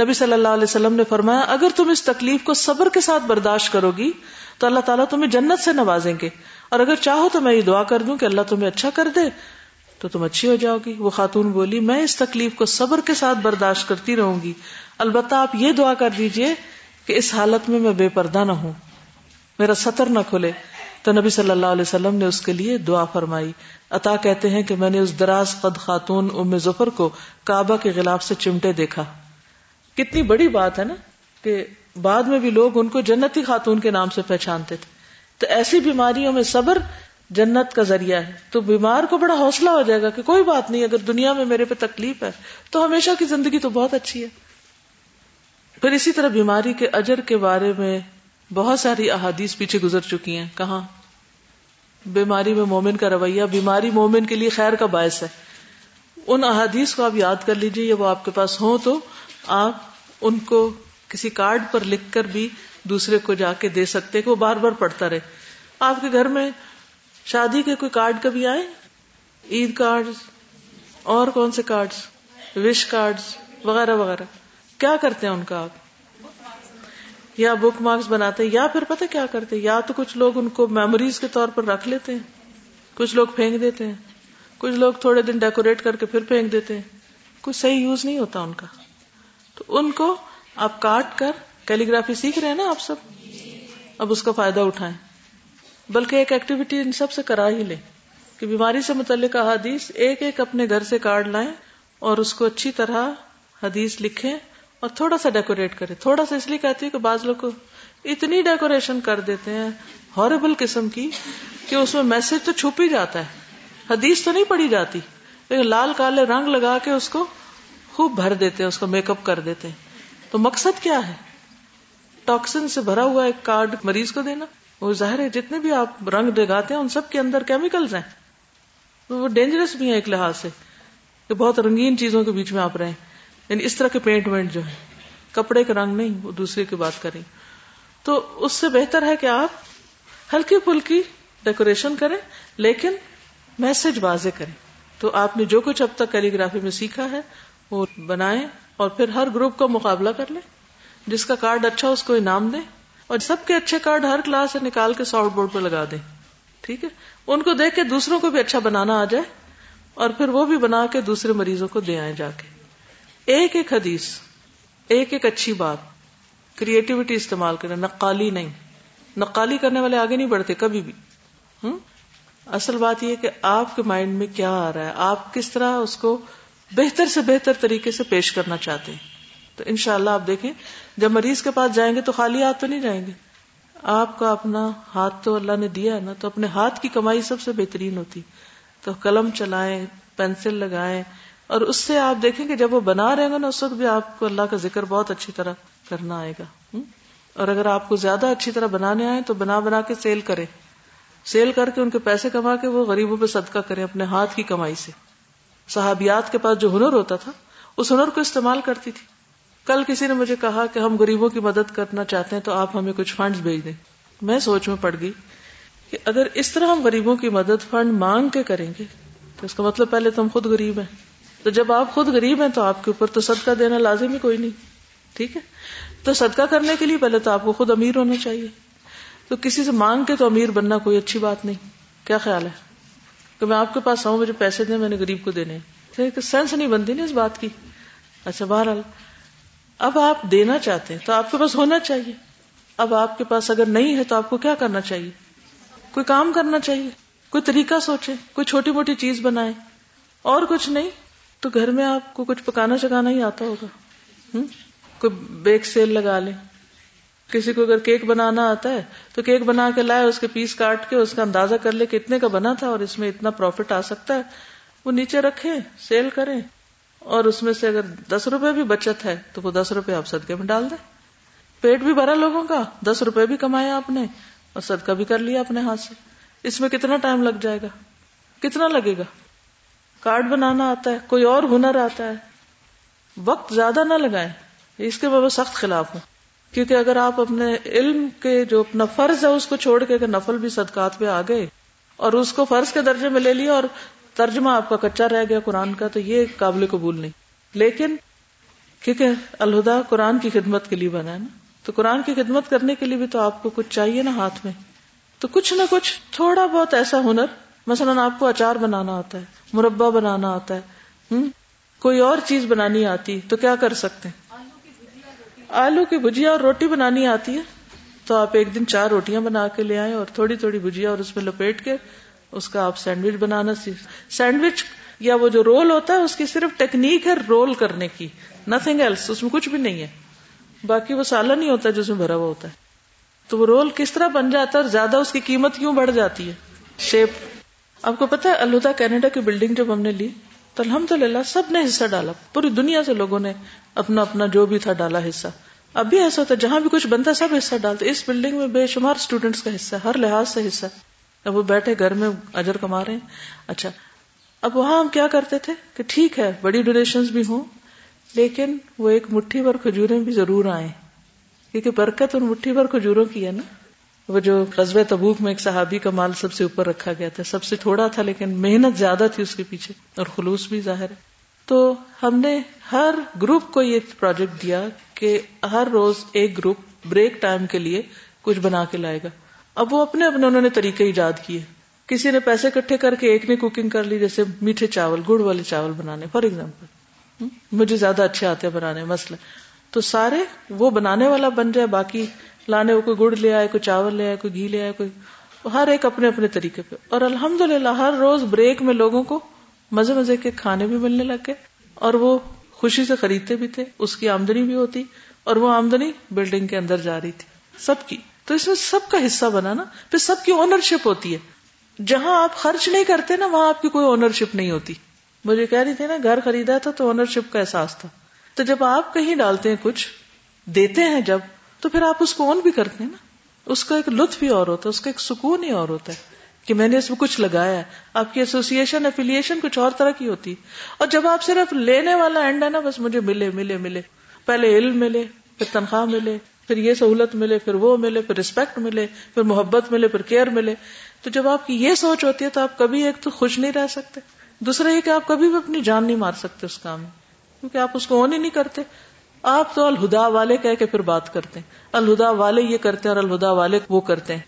نبی صلی اللہ علیہ وسلم نے فرمایا، اگر تم اس تکلیف کو صبر کے ساتھ برداشت کرو گی، تو اللہ تعالیٰ تمہیں جنت سے نوازیں گے، اور اگر چاہو تو میں یہ دعا کر دوں کہ اللہ تمہیں اچھا کر دے۔ تو تم اچھی ہو جاؤ گی۔ وہ خاتون بولی، میں اس تکلیف کو صبر کے ساتھ برداشت کرتی رہوں گی۔ البتہ آپ یہ دعا کر دیجیے کہ اس حالت میں میں بے پردہ نہ ہوں۔ میرا سطر نہ کھلے۔ تو نبی صلی اللہ علیہ وسلم نے اس کے لیے دعا فرمائی۔ عطا کہتے ہیں کہ میں نے اس دراز قد خاتون ام ظفر کو کعبہ کے غلاف سے چمٹے دیکھا۔ کتنی بڑی بات ہے نا کہ بعد میں بھی لوگ ان کو جنتی خاتون کے نام سے پہچانتے تھے۔ تو ایسی بیماریوں میں صبر جنت کا ذریعہ ہے۔ تو بیمار کو بڑا حوصلہ ہو جائے گا کہ کوئی بات نہیں، اگر دنیا میں میرے پہ تکلیف ہے، تو ہمیشہ کی زندگی تو بہت اچھی ہے۔ پھر اسی طرح بیماری کے اجر کے بارے میں بہت ساری احادیث پیچھے گزر چکی ہیں۔ کہاں؟ بیماری میں مومن کا رویہ، بیماری مومن کے لیے خیر کا باعث ہے۔ ان احادیث کو آپ یاد کر لیجیے یا وہ آپ کے پاس ہوں تو آپ ان کو کسی کارڈ پر لکھ کر بھی دوسرے کو جا کے دے سکتے کہ وہ بار بار پڑھتا رہے۔ آپ کے گھر میں شادی کے کوئی کارڈ کبھی آئے؟ عید کارڈ اور کون سے کارڈ وش کارڈ وغیرہ وغیرہ۔ کیا کرتے ہیں ان کا آپ؟ یا بک مارکس بناتے ہیں، یا پھر پتہ کیا کرتے یا تو کچھ لوگ ان کو میموریز کے طور پر رکھ لیتے ہیں، کچھ لوگ پھینک دیتے ہیں، کچھ لوگ تھوڑے دن ڈیکوریٹ کر کے پھر پھینک دیتے ہیں۔ کچھ صحیح یوز نہیں ہوتا ان کا۔ تو ان کو آپ کاٹ کر کیلیگرافی سیکھ رہے ہیں نا آپ سب؟ اب اس کا فائدہ اٹھائیں۔ بلکہ ایک ایکٹیویٹی ان سب سے کرا ہی لیں کہ بیماری سے متعلق حدیث ایک ایک اپنے گھر سے کارڈ لائیں اور اس کو اچھی طرح حدیث لکھیں اور تھوڑا سا ڈیکوریٹ کریں۔ تھوڑا سا اس لیے کہتی ہے کہ بعض لوگ کو اتنی ڈیکوریشن کر دیتے ہیں ہاربل قسم کی کہ اس میں میسج تو چھپ ہی جاتا ہے۔ حدیث تو نہیں پڑی جاتی، لیکن لال کالے رنگ لگا کے اس کو خوب بھر دیتے ہیں، اس کو میک اپ کر دیتے ہیں۔ تو مقصد کیا ہے؟ ٹاکسن سے بھرا ہوا ایک کارڈ مریض کو دینا۔ وہ ظاہر ہے، جتنے بھی آپ رنگ دگاتے ہیں، ان سب کے اندر کیمیکلز ہیں۔ وہ ڈینجرس بھی ہیں ایک لحاظ سے کہ بہت رنگین چیزوں کے بیچ میں آپ رہیں۔ یعنی اس طرح کے پینٹ وینٹ جو ہے کپڑے کا رنگ نہیں، وہ دوسرے کی بات کریں تو اس سے بہتر ہے کہ آپ ہلکی پھلکی ڈیکوریشن کریں، لیکن میسج واضح کریں۔ تو آپ نے جو کچھ اب تک کیلیگرافی میں سیکھا ہے، وہ بنائیں اور پھر ہر گروپ کا مقابلہ کر لیں۔ جس کا کارڈ اچھا اس کو انعام دیں۔ اور سب کے اچھے کارڈ ہر کلاس سے نکال کے سافٹ بورڈ پہ لگا دیں۔ ٹھیک ہے؟ ان کو دیکھ کے دوسروں کو بھی اچھا بنانا آ جائے اور پھر وہ بھی بنا کے دوسرے مریضوں کو دے آئے جا کے۔ ایک ایک حدیث، ایک ایک اچھی بات۔ کریٹیوٹی استعمال کریں، نقالی نہیں۔ نقالی کرنے والے آگے نہیں بڑھتے، کبھی بھی۔ ہوں اصل بات یہ کہ آپ کے مائنڈ میں کیا آ رہا ہے؟ آپ کس طرح اس کو بہتر سے بہتر طریقے سے پیش کرنا چاہتے ہیں؟ تو ان شاء اللہ آپ دیکھیں، جب مریض کے پاس جائیں گے تو خالی ہاتھ تو نہیں جائیں گے۔ آپ کا اپنا ہاتھ تو اللہ نے دیا ہے نا، تو اپنے ہاتھ کی کمائی سب سے بہترین ہوتی۔ تو قلم چلائیں، پینسل لگائیں، اور اس سے آپ دیکھیں کہ جب وہ بنا رہے گا نا، اس وقت بھی آپ کو اللہ کا ذکر بہت اچھی طرح کرنا آئے گا۔ اور اگر آپ کو زیادہ اچھی طرح بنانے آئے تو بنا بنا کے سیل کریں۔ سیل کر کے ان کے پیسے کما کے وہ غریبوں پہ صدقہ کریں اپنے ہاتھ کی کمائی سے۔ صحابیات کے پاس جو ہنر ہوتا تھا، اس ہنر کو استعمال کرتی تھی۔ کل کسی نے مجھے کہا کہ ہم غریبوں کی مدد کرنا چاہتے ہیں تو آپ ہمیں کچھ فنڈز بھیج دیں۔ میں سوچ میں پڑ گئی کہ اگر اس طرح ہم غریبوں کی مدد فنڈ مانگ کے کریں گے، تو اس کا مطلب پہلے تو ہم خود غریب ہیں۔ تو جب آپ خود غریب ہیں تو آپ کے اوپر تو صدقہ دینا لازم ہی کوئی نہیں، ٹھیک ہے؟ تو صدقہ کرنے کے لیے پہلے تو آپ کو خود امیر ہونا چاہیے۔ تو کسی سے مانگ کے تو امیر بننا کوئی اچھی بات نہیں۔ کیا خیال ہے؟ کہ میں آپ کے پاس آؤں، مجھے پیسے دیں، میں نے غریب کو دینے سینس نہیں بنتی نا اس بات کی۔ اچھا بہرحال اب آپ دینا چاہتے ہیں تو آپ کے پاس ہونا چاہیے۔ اب آپ کے پاس اگر نہیں ہے تو آپ کو کیا کرنا چاہیے؟ کوئی کام کرنا چاہیے؟ کوئی طریقہ سوچے کوئی چھوٹی موٹی چیز بنائے اور کچھ نہیں، تو گھر میں آپ کو کچھ پکانا چکانا ہی آتا ہوگا۔ کوئی بیک سیل لگا لے کسی کو اگر کیک بنانا آتا ہے تو کیک بنا کے لائے، اس کے پیس کاٹ کے اس کا اندازہ کر لے کتنے کا بنا تھا اور اس میں اتنا پروفٹ آ سکتا ہے۔ وہ نیچے رکھے سیل کریں۔ اور اس میں سے اگر دس روپے بھی بچت ہے تو وہ دس روپے آپ صدقے میں ڈال دیں۔ پیٹ بھی بھرا لوگوں کا، دس روپے بھی کمایا آپ نے اور صدقہ بھی کر لیا اپنے ہاتھ سے۔ اس میں کتنا ٹائم لگ جائے گا؟ کتنا لگے گا؟ کارڈ بنانا آتا ہے، کوئی اور ہنر آتا ہے۔ وقت زیادہ نہ لگائیں۔ اس کے میں سخت خلاف ہوں۔ کیونکہ اگر آپ اپنے علم کے جو اپنا فرض ہے، اس کو چھوڑ کے نفل بھی صدقات پہ آ گئے اور اس کو فرض کے درجے میں لے لیا اور ترجمہ آپ کا کچا رہ گیا قرآن کا، تو یہ قابل قبول نہیں۔ لیکن کیونکہ الہدا قرآن کی خدمت کے لیے بنا ہے نا، تو قرآن کی خدمت کرنے کے لیے بھی تو آپ کو کچھ چاہیے نا ہاتھ میں۔ تو کچھ نہ کچھ تھوڑا بہت ایسا ہنر، مثلاً آپ کو اچار بنانا آتا ہے، مربع بنانا آتا ہے کوئی اور چیز بنانی آتی، تو کیا کر سکتے ہیں؟ آلو کی بھجیا اور روٹی بنانی آتی ہے، تو آپ ایک دن چار روٹیاں بنا کے لے آئے اور تھوڑی تھوڑی بھجیا اور اس میں لپیٹ کے اس کا آپ سینڈوچ بنانا سیکھ سینڈوچ یا وہ جو رول ہوتا ہے، اس کی صرف ٹیکنیک ہے رول کرنے کی نتنگ ایلس اس میں کچھ بھی نہیں ہے۔ باقی وہ سالن نہیں ہوتا جس میں بھرا ہوا ہوتا ہے۔ تو وہ رول کس طرح بن جاتا ہے اور زیادہ اس کی قیمت کیوں بڑھ جاتی ہے؟ شیپ آپ کو پتا ہے الدا کینیڈا کی بلڈنگ جب ہم نے لی، تو الحمد للہ سب نے حصہ ڈالا۔ پوری دنیا سے لوگوں نے اپنا اپنا جو بھی تھا ڈالا حصہ۔ اب بھی ایسا ہوتا ہے، جہاں بھی کچھ بنتا سب حصہ ڈالتے اس بلڈنگ میں بے شمار اسٹوڈینٹس کا حصہ ہر لحاظ سے حصہ اب وہ بیٹھے گھر میں اجر کما رہے ہیں۔ اچھا اب وہاں ہم کیا کرتے تھے کہ ٹھیک ہے، بڑی ڈونیشن بھی ہوں، لیکن وہ ایک مٹھی بھر کھجورے بھی ضرور آئے کیونکہ برکت ان مٹھی بھر کھجوروں کی ہے نا۔ وہ جو قصبے تبوک میں ایک صحابی کا مال سب سے اوپر رکھا گیا تھا۔ سب سے تھوڑا تھا، لیکن محنت زیادہ تھی اس کے پیچھے اور خلوص بھی ظاہر ہے۔ تو ہم نے ہر گروپ کو یہ پروجیکٹ دیا کہ ہر روز ایک گروپ بریک ٹائم کے لیے کچھ بنا کے لائے گا۔ اب وہ اپنے اپنے انہوں نے طریقے ایجاد کیے۔ کسی نے پیسے اکٹھے کر کے ایک نے کوکنگ کر لی، جیسے میٹھے چاول، گڑ والے چاول بنانے فار ایگزامپل مجھے زیادہ اچھے آتے بنانے، مسئلہ۔ تو سارے وہ بنانے والا بن جائے، باقی لانے وہ کوئی گڑ لے آئے، کوئی چاول لے آئے، کوئی گھی لے آئے، کوئی۔ ہر ایک اپنے اپنے طریقے پہ۔ اور الحمد للہ ہر روز بریک میں لوگوں کو مزے مزے کے کھانے بھی ملنے لگ گئے۔ اور وہ خوشی سے خریدتے بھی تھے، اس کی آمدنی بھی ہوتی اور وہ آمدنی بلڈنگ کے اندر جا رہی تھی، سب کی۔ تو اس میں سب کا حصہ بنا نا، پھر سب کی اونرشپ ہوتی ہے۔ جہاں آپ خرچ نہیں کرتے نا، وہاں آپ کی کوئی اونرشپ نہیں ہوتی۔ مجھے کہہ رہی تھی نا، گھر خریدا تھا تو اونرشپ کا احساس تھا۔ تو جب آپ کہیں ڈالتے ہیں کچھ، دیتے ہیں جب، تو پھر آپ اس کو اون بھی کرتے ہیں نا۔ اس کا ایک لطف ہی اور ہوتا ہے، اس کا ایک سکون ہی اور ہوتا ہے کہ میں نے اس میں کچھ لگایا ہے۔ آپ کی ایسوسیشن افیلیشن کچھ اور طرح کی ہوتی۔ اور جب آپ صرف لینے والا اینڈ ہے نا، بس مجھے ملے ملے ملے۔ پہلے علم ملے، پھر تنخواہ ملے۔ پھر یہ سہولت ملے، پھر وہ ملے، پھر رسپیکٹ ملے، پھر محبت ملے، پھر کیئر ملے۔ تو جب آپ کی یہ سوچ ہوتی ہے تو آپ کبھی ایک تو خوش نہیں رہ سکتے۔ دوسرا یہ کہ آپ کبھی بھی اپنی جان نہیں مار سکتے اس کام میں، کیونکہ آپ اس کو اون ہی نہیں کرتے۔ آپ تو الہدا والے کہہ کے پھر بات کرتے ہیں۔ الہدا والے یہ کرتے ہیں اور الہدا والے وہ کرتے ہیں۔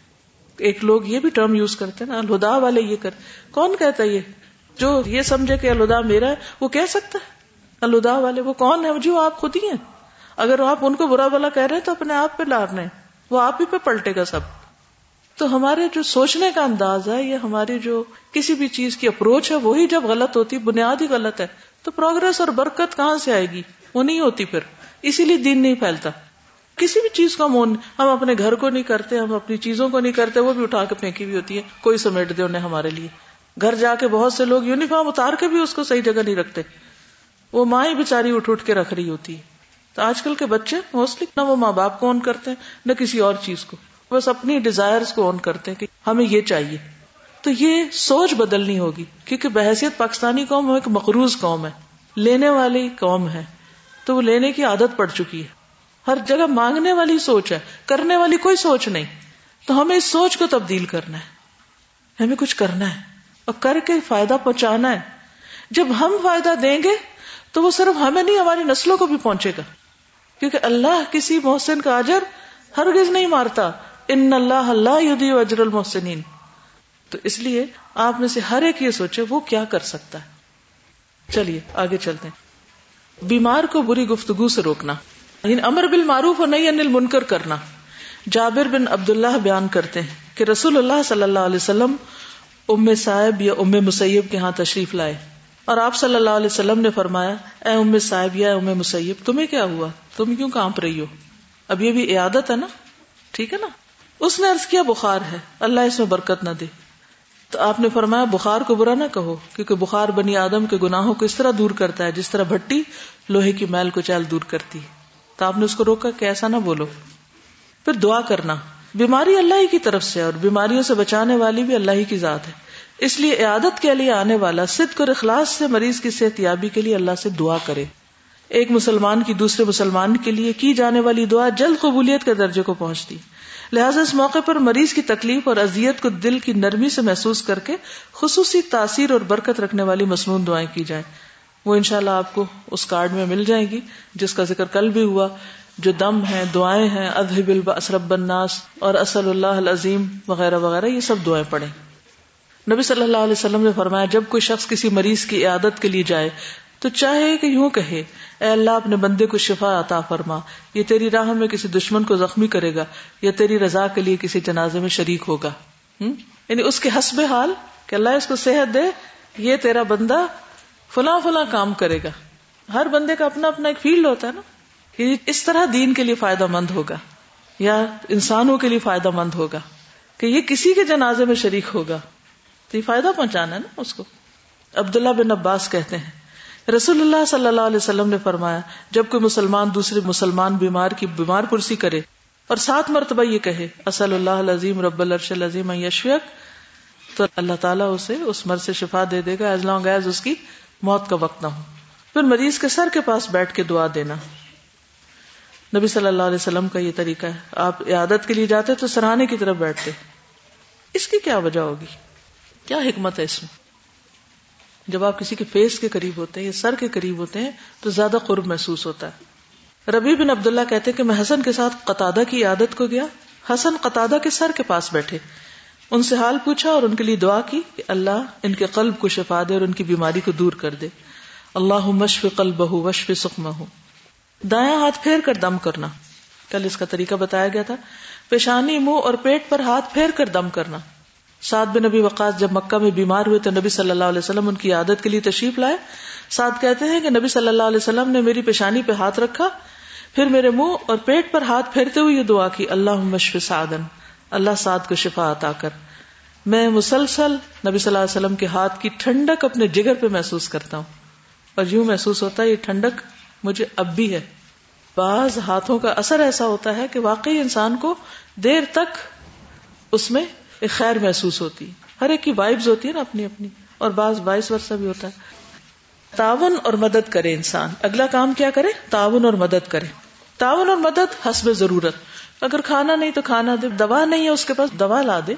ایک لوگ یہ بھی ٹرم یوز کرتے ہیں نا، الہدا والے یہ کرتے کون کہتا ہے یہ؟ جو یہ سمجھے کہ الہدا میرا ہے، وہ کہہ سکتا ہے۔ الہدا والے وہ کون ہے؟ جو آپ خود ہی ہیں۔ اگر آپ ان کو برا بلا کہہ رہے ہیں تو اپنے آپ پہ لار رہے ہیں وہ آپ ہی پہ پلٹے گا سب۔ تو ہمارے جو سوچنے کا انداز ہے یہ ہماری جو کسی بھی چیز کی اپروچ ہے، وہی جب غلط ہوتی، بنیاد ہی غلط ہے، تو پروگرس اور برکت کہاں سے آئے گی؟ وہ نہیں ہوتی پھر۔ اسی لیے دین نہیں پھیلتا۔ کسی بھی چیز کا مون ہم اپنے گھر کو نہیں کرتے، ہم اپنی چیزوں کو نہیں کرتے، وہ بھی اٹھا کے پھینکی ہوئی ہوتی ہے۔ کوئی سمیٹ دے انہیں ہمارے لیے۔ گھر جا کے بہت سے لوگ یونیفارم اتار کے بھی اس کو صحیح جگہ نہیں رکھتے۔ وہ ماں ہی بےچاری اٹھ اٹھ کے رکھ رہی ہوتی۔ ہے تو آج کل کے بچے موسٹلی نہ وہ ماں باپ کو آن کرتے ہیں، نہ کسی اور چیز کو۔ بس اپنی ڈیزائر کو آن کرتے ہیں کہ ہمیں یہ چاہیے۔ تو یہ سوچ بدلنی ہوگی، کیونکہ بحثیت پاکستانی قوم ایک مقروض قوم ہے۔ لینے والی قوم ہے۔ تو وہ لینے کی عادت پڑ چکی ہے۔ ہر جگہ مانگنے والی سوچ ہے، کرنے والی کوئی سوچ نہیں۔ تو ہمیں اس سوچ کو تبدیل کرنا ہے۔ ہمیں کچھ کرنا ہے۔ اور کر کے فائدہ پہنچانا ہے۔ جب ہم فائدہ دیں گے، تو وہ صرف ہمیں نہیں، ہماری نسلوں کو بھی پہنچے گا۔ کیونکہ اللہ کسی محسن کا اجر ہرگز نہیں مارتا۔ ان اللہ اللہ یدی اجر المحسنین۔ تو اس لیے آپ میں سے ہر ایک یہ سوچے وہ کیا کر سکتا ہے۔ چلیے، آگے چلتے ہیں۔ بیمار کو بری گفتگو سے روکنا۔ یعنی امر بال معروف اور نہیں انل منکر کرنا۔ جابر بن عبد اللہ بیان کرتے ہیں کہ رسول اللہ صلی اللہ علیہ وسلم ام صاحب یا ام مسیب کے ہاں تشریف لائے۔ اور آپ صلی اللہ علیہ وسلم نے فرمایا، اے ام صاحب، یا ام مسیب، تمہیں کیا ہوا؟ تم کیوں کانپ رہی ہو؟ اب یہ بھی عیادت ہے نا؟ ٹھیک ہے نا؟ اس نے ارض کیا، بخار ہے، اللہ اس میں برکت نہ دے۔ تو آپ نے فرمایا، بخار کو برا نہ کہو، کیونکہ بخار بنی آدم کے گناہوں کو اس طرح دور کرتا ہے، جس طرح بھٹی لوہے کی میل کو چال دور کرتی ہے۔ تو آپ نے اس کو روکا کہ ایسا نہ بولو۔ پھر دعا کرنا، بیماری اللہ ہی کی طرف سے اور بیماریوں سے بچانے والی بھی اللہ ہی کی ذات ہے۔ اس لیے عیادت کے لیے آنے والا صدق اور اخلاص سے مریض کی صحت یابی کے لیے اللہ سے دعا کرے۔ ایک مسلمان کی دوسرے مسلمان کے لیے کی جانے والی دعا جلد قبولیت کے درجے کو پہنچتی۔ لہٰذا اس موقع پر مریض کی تکلیف اور اذیت کو دل کی نرمی سے محسوس کر کے خصوصی تاثیر اور برکت رکھنے والی مصنون دعائیں کی جائیں۔ وہ انشاءاللہ آپ کو اس کارڈ میں مل جائے گی، جس کا ذکر کل بھی ہوا۔ جو دم ہے دعائیں ہیں ادہب اسرب الناس اور اصل اللہ العظیم وغیرہ وغیرہ، یہ سب دعائیں پڑھیں۔ نبی صلی اللہ علیہ وسلم نے فرمایا، جب کوئی شخص کسی مریض کی عیادت کے لیے جائے، تو چاہے کہ یوں کہے، اے اللہ، اپنے بندے کو شفا عطا فرما، یہ تیری راہ میں کسی دشمن کو زخمی کرے گا، یا تیری رضا کے لیے کسی جنازے میں شریک ہوگا۔ یعنی اس کے حسب حال کہ اللہ اس کو صحت دے، یہ تیرا بندہ فلاں فلاں کام کرے گا۔ ہر بندے کا اپنا اپنا ایک فیلڈ ہوتا ہے نا، کہ اس طرح دین کے لیے فائدہ مند ہوگا، یا انسانوں کے لیے فائدہ مند ہوگا، کہ یہ کسی کے جنازے میں شریک ہوگا۔ تو یہ فائدہ پہنچانا ہے نا اس کو۔ عبداللہ بن عباس کہتے ہیں، رسول اللہ صلی اللہ علیہ وسلم نے فرمایا، جب کوئی مسلمان دوسرے مسلمان بیمار کی بیمار پرسی کرے اور سات مرتبہ یہ کہے اصل اللہ عظیم رب الرش العظیم یشوق تو اللہ تعالیٰ اسے اس مر سے شفا دے دے گا ایز لانگ ایز اس کی موت کا وقت نہ ہو۔ پھر مریض کے سر کے پاس بیٹھ کے دعا دینا۔ نبی صلی اللہ علیہ وسلم کا یہ طریقہ ہے، آپ عادت کے لیے جاتے تو سراہنے کی طرف بیٹھتے۔ اس کی کیا وجہ ہوگی؟ کیا حکمت ہے اس میں؟ جب آپ کسی کے فیس کے قریب ہوتے ہیں یا سر کے قریب ہوتے ہیں تو زیادہ قرب محسوس ہوتا ہے۔ ربی بن عبداللہ کہتے کہ میں حسن کے ساتھ قطادہ کی عادت کو گیا۔ حسن قطادہ کے سر کے پاس بیٹھے۔ ان سے حال پوچھا اور ان کے لیے دعا کی کہ اللہ ان کے قلب کو شفا دے اور ان کی بیماری کو دور کر دے۔ اللہ مشف قلب بہ وشف سکم ہوں دایا ہاتھ پھیر کر دم کرنا۔ کل اس کا طریقہ بتایا گیا تھا۔ پیشانی منہ اور پیٹ پر ہاتھ پھیر کر دم کرنا۔ سعد بن نبی وقاص جب مکہ میں بیمار ہوئے تو نبی صلی اللہ علیہ وسلم ان کی عادت کے لیے تشریف لائے۔ سعد کہتے ہیں کہ نبی صلی اللہ علیہ وسلم نے میری پیشانی پہ ہاتھ رکھا، پھر میرے منہ اور پیٹ پر ہاتھ پھیرتے ہوئے یہ دعا کی اللہ مشف سعدن، اللہ سعد کو شفا عطا کر۔ میں مسلسل نبی صلی اللہ علیہ وسلم کے ہاتھ کی ٹھنڈک اپنے جگر پہ محسوس کرتا ہوں۔ اور یوں محسوس ہوتا ہے یہ ٹھنڈک مجھے اب بھی ہے۔ بعض ہاتھوں کا اثر ایسا ہوتا ہے کہ واقعی انسان کو دیر تک اس میں ایک خیر محسوس ہوتی ہر ایک کی وائبز ہوتی ہے نا اپنی اپنی۔ اور بعض باعث ورثہ بھی ہوتا ہے۔ تعاون اور مدد کرے انسان۔ اگلا کام کیا کرے؟ تعاون اور مدد کرے۔ تعاون اور مدد حسب ضرورت۔ اگر کھانا نہیں تو کھانا دے۔ دوا نہیں ہے اس کے پاس، دوا لا دے۔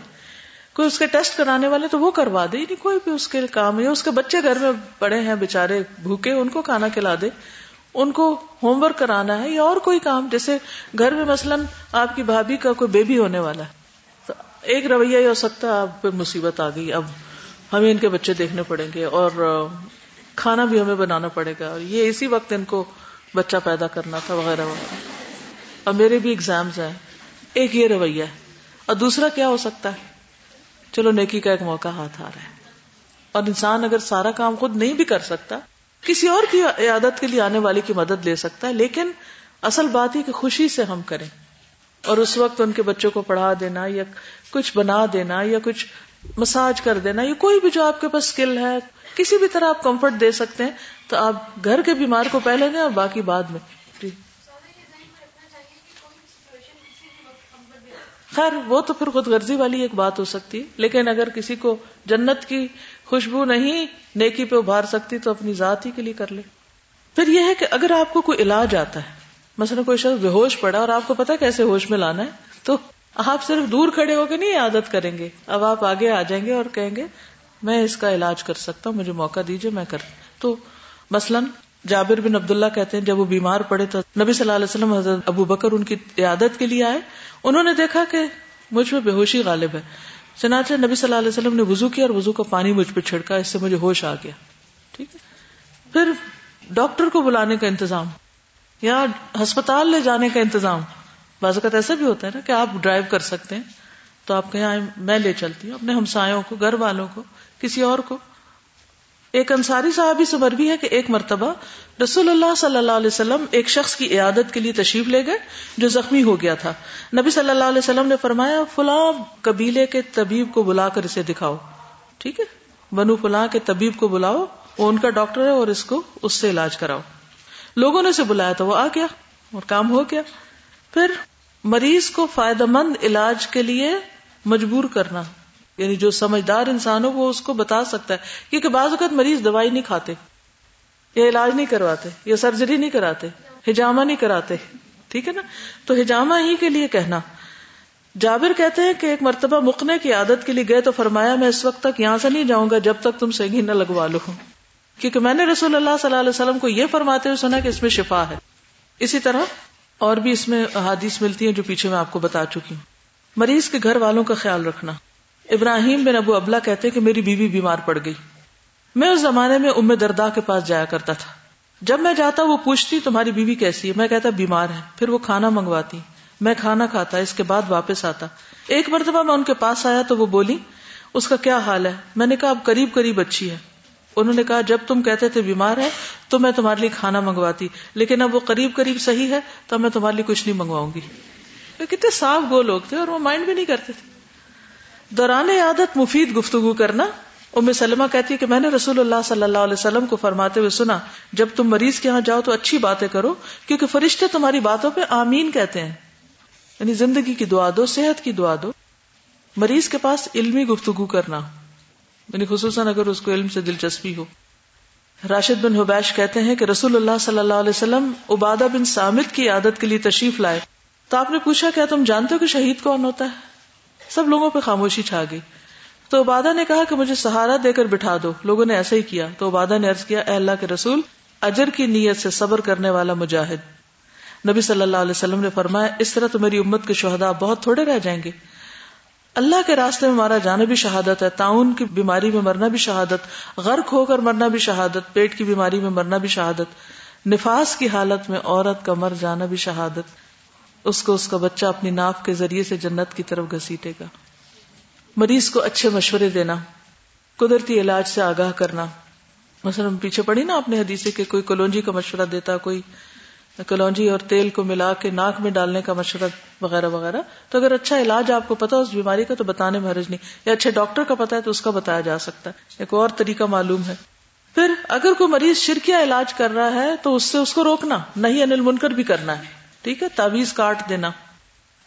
کوئی اس کے ٹیسٹ کرانے والے تو وہ کروا دے۔ نہیں کوئی بھی اس کے کام ہے اس کے بچے گھر میں پڑے ہیں بےچارے بھوکے، ان کو کھانا کھلا دے۔ ان کو ہوم ورک کرانا ہے یا اور کوئی کام۔ جیسے گھر میں مثلاً آپ کی بھابھی کا کوئی بیبی ہونے والا ہے۔ ایک رویہ یہ ہو سکتا ہے آپ پہ مصیبت آ گئی۔ اب ہمیں ان کے بچے دیکھنے پڑیں گے اور کھانا بھی ہمیں بنانا پڑے گا۔ اور یہ اسی وقت ان کو بچہ پیدا کرنا تھا، وغیرہ وغیرہ۔ اور میرے بھی اگزامز ہیں۔ ایک یہ رویہ ہے۔ اور دوسرا کیا ہو سکتا ہے؟ چلو، نیکی کا ایک موقع ہاتھ آ رہا ہے۔ اور انسان اگر سارا کام خود نہیں بھی کر سکتا، کسی اور کی عادت کے لیے آنے والے کی مدد لے سکتا ہے، لیکن اصل بات ہی کہ خوشی سے ہم کریں۔ اور اس وقت ان کے بچوں کو پڑھا دینا یا کچھ بنا دینا یا کچھ مساج کر دینا، یا کوئی بھی جو آپ کے پاس اسکل ہے، کسی بھی طرح آپ کمفرٹ دے سکتے ہیں، تو آپ گھر کے بیمار کو پہلے دیں اور باقی بعد میں۔ جی۔ خیر، وہ تو پھر خود غرضی والی ایک بات ہو سکتی ہے، لیکن اگر کسی کو جنت کی خوشبو نہیں، نیکی پہ ابھار سکتی، تو اپنی ذات ہی کے لیے کر لے۔ پھر یہ ہے کہ اگر آپ کو کوئی علاج آتا ہے، مثلا کوئی شخص بے ہوش پڑا اور آپ کو پتا کیسے ہوش میں لانا ہے، تو آپ صرف دور کھڑے ہو کے نہیں عادت کریں گے۔ اب آپ آگے آ جائیں گے اور کہیں گے، میں اس کا علاج کر سکتا ہوں، مجھے موقع دیجیے میں کر۔ تو مثلاً جابر بن عبداللہ کہتے ہیں، جب وہ بیمار پڑے تو نبی صلی اللہ علیہ وسلم، حضرت ابو بکر ان کی عیادت کے لیے آئے۔ انہوں نے دیکھا کہ مجھ پہ بے ہوشی غالب ہے۔ چنانچہ نبی صلی اللہ علیہ وسلم نے وضو کیا اور وضو کا پانی مجھ پہ چھڑکا، اس سے مجھے ہوش آ گیا۔ ٹھیک ہے۔ پھر ڈاکٹر کو بلانے کا انتظام۔ یا ہسپتال لے جانے کا انتظام۔ بعض اوقات ایسا بھی ہوتا ہے نا کہ آپ ڈرائیو کر سکتے ہیں تو آپ کہیں میں لے چلتی ہوں، اپنے ہمسایوں کو، گھر والوں کو، کسی اور کو۔ ایک انصاری صاحب سے مربی ہے کہ ایک مرتبہ رسول اللہ صلی اللہ علیہ وسلم ایک شخص کی عیادت کے لیے تشریف لے گئے جو زخمی ہو گیا تھا۔ نبی صلی اللہ علیہ وسلم نے فرمایا، فلاں قبیلے کے طبیب کو بلا کر اسے دکھاؤ۔ ٹھیک ہے؟ بنو فلاں کے طبیب کو بلاؤ، وہ ان کا ڈاکٹر ہے اور اس کو اس سے علاج کراؤ۔ لوگوں نے اسے بلایا تو وہ آ گیا اور کام ہو گیا۔ پھر مریض کو فائدہ مند علاج کے لیے مجبور کرنا۔ یعنی جو سمجھدار انسان ہو، وہ اس کو بتا سکتا ہے۔ کیونکہ بعض اوقات مریض دوائی نہیں کھاتے، یا علاج نہیں کرواتے، یا سرجری نہیں کراتے ہجامہ نہیں کراتے۔ ٹھیک ہے نا؟ تو ہجامہ ہی کے لیے کہنا۔ جابر کہتے ہیں کہ ایک مرتبہ مکنے کی عادت کے لیے گئے تو فرمایا، میں اس وقت تک یہاں سے نہیں جاؤں گا جب تک تم سینگی نہ لگوا لو۔ کیونکہ میں نے رسول اللہ صلی اللہ علیہ وسلم کو یہ فرماتے ہوئے سنا کہ اس میں شفا ہے۔ اسی طرح اور بھی اس میں احادیث ملتی ہیں جو پیچھے میں آپ کو بتا چکی ہوں۔ مریض کے گھر والوں کا خیال رکھنا۔ ابراہیم بن ابو ابلا کہتے کہ میری بیوی بیمار پڑ گئی۔ میں اس زمانے میں ام دردا کے پاس جایا کرتا تھا۔ جب میں جاتا وہ پوچھتی، تمہاری بیوی کیسی ہے؟ میں کہتا، بیمار ہے۔ پھر وہ کھانا منگواتی۔ میں کھانا کھاتا، اس کے بعد واپس آتا۔ ایک مرتبہ میں ان کے پاس آیا تو وہ بولی، اس کا کیا حال ہے؟ میں نے کہا، اب قریب قریب اچھی ہے۔ انہوں نے کہا، جب تم کہتے تھے بیمار ہے تو میں تمہارے لیے کھانا منگواتی۔ لیکن اب وہ قریب قریب صحیح ہے، تو میں تمہارے لیے کچھ نہیں منگواؤں گی۔ کتنے صاف گو لوگ تھے اور وہ مائنڈ بھی نہیں کرتے تھے۔ دوران عادت مفید گفتگو کرنا، ام سلمہ کہتی ہے کہ میں نے رسول اللہ صلی اللہ علیہ وسلم کو فرماتے ہوئے سنا، جب تم مریض کے یہاں جاؤ تو اچھی باتیں کرو، کیونکہ فرشتے تمہاری باتوں پہ آمین کہتے ہیں۔ یعنی زندگی کی دعا دو، صحت کی دعا دو۔ مریض کے پاس علمی گفتگو کرنا۔ یعنی خصوصاً اگر اس کو علم سے دلچسپی ہو۔ راشد بن حبیش کہتے ہیں کہ رسول اللہ صلی اللہ علیہ وسلم عبادہ بن سامد کی عادت کے لیے تشریف لائے۔ تو آپ نے پوچھا، کیا تم جانتے ہو کہ شہید کون ہوتا ہے؟ سب لوگوں پہ خاموشی چھا گئی۔ تو عبادہ نے کہا کہ مجھے سہارا دے کر بٹھا دو۔ لوگوں نے ایسا ہی کیا۔ تو عبادہ نے کیا، اے اللہ کے رسول، اجر کی نیت سے صبر کرنے والا مجاہد۔ نبی صلی اللہ علیہ وسلم نے فرمایا، اس طرح تو میری امت کے شہدا بہت تھوڑے رہ جائیں گے۔ اللہ کے راستے میں مارا جانا بھی شہادت ہے، تعاون کی بیماری میں مرنا بھی شہادت، غرق ہو کر مرنا بھی شہادت، پیٹ کی بیماری میں مرنا بھی شہادت، نفاس کی حالت میں عورت کا مر جانا بھی شہادت، اس کو اس کا بچہ اپنی ناف کے ذریعے سے جنت کی طرف گھسیٹے گا۔ مریض کو اچھے مشورے دینا، قدرتی علاج سے آگاہ کرنا۔ مثلا پیچھے پڑی نا اپنے حدیثے کہ کوئی کلونجی کا مشورہ دیتا، کوئی کلونجی اور تیل کو ملا کے ناک میں ڈالنے کا مشورہ وغیرہ وغیرہ۔ تو اگر اچھا علاج آپ کو پتا اس بیماری کا تو بتانے میں حرج نہیں۔ یا اچھے ڈاکٹر کا پتا ہے تو اس کا بتایا جا سکتا ہے۔ ایک اور طریقہ معلوم ہے۔ پھر اگر کوئی مریض شرکیا علاج کر رہا ہے تو اس سے اس کو روکنا، نہیں انل منکر بھی کرنا ہے۔ ٹھیک ہے؟ تعویز کاٹ دینا۔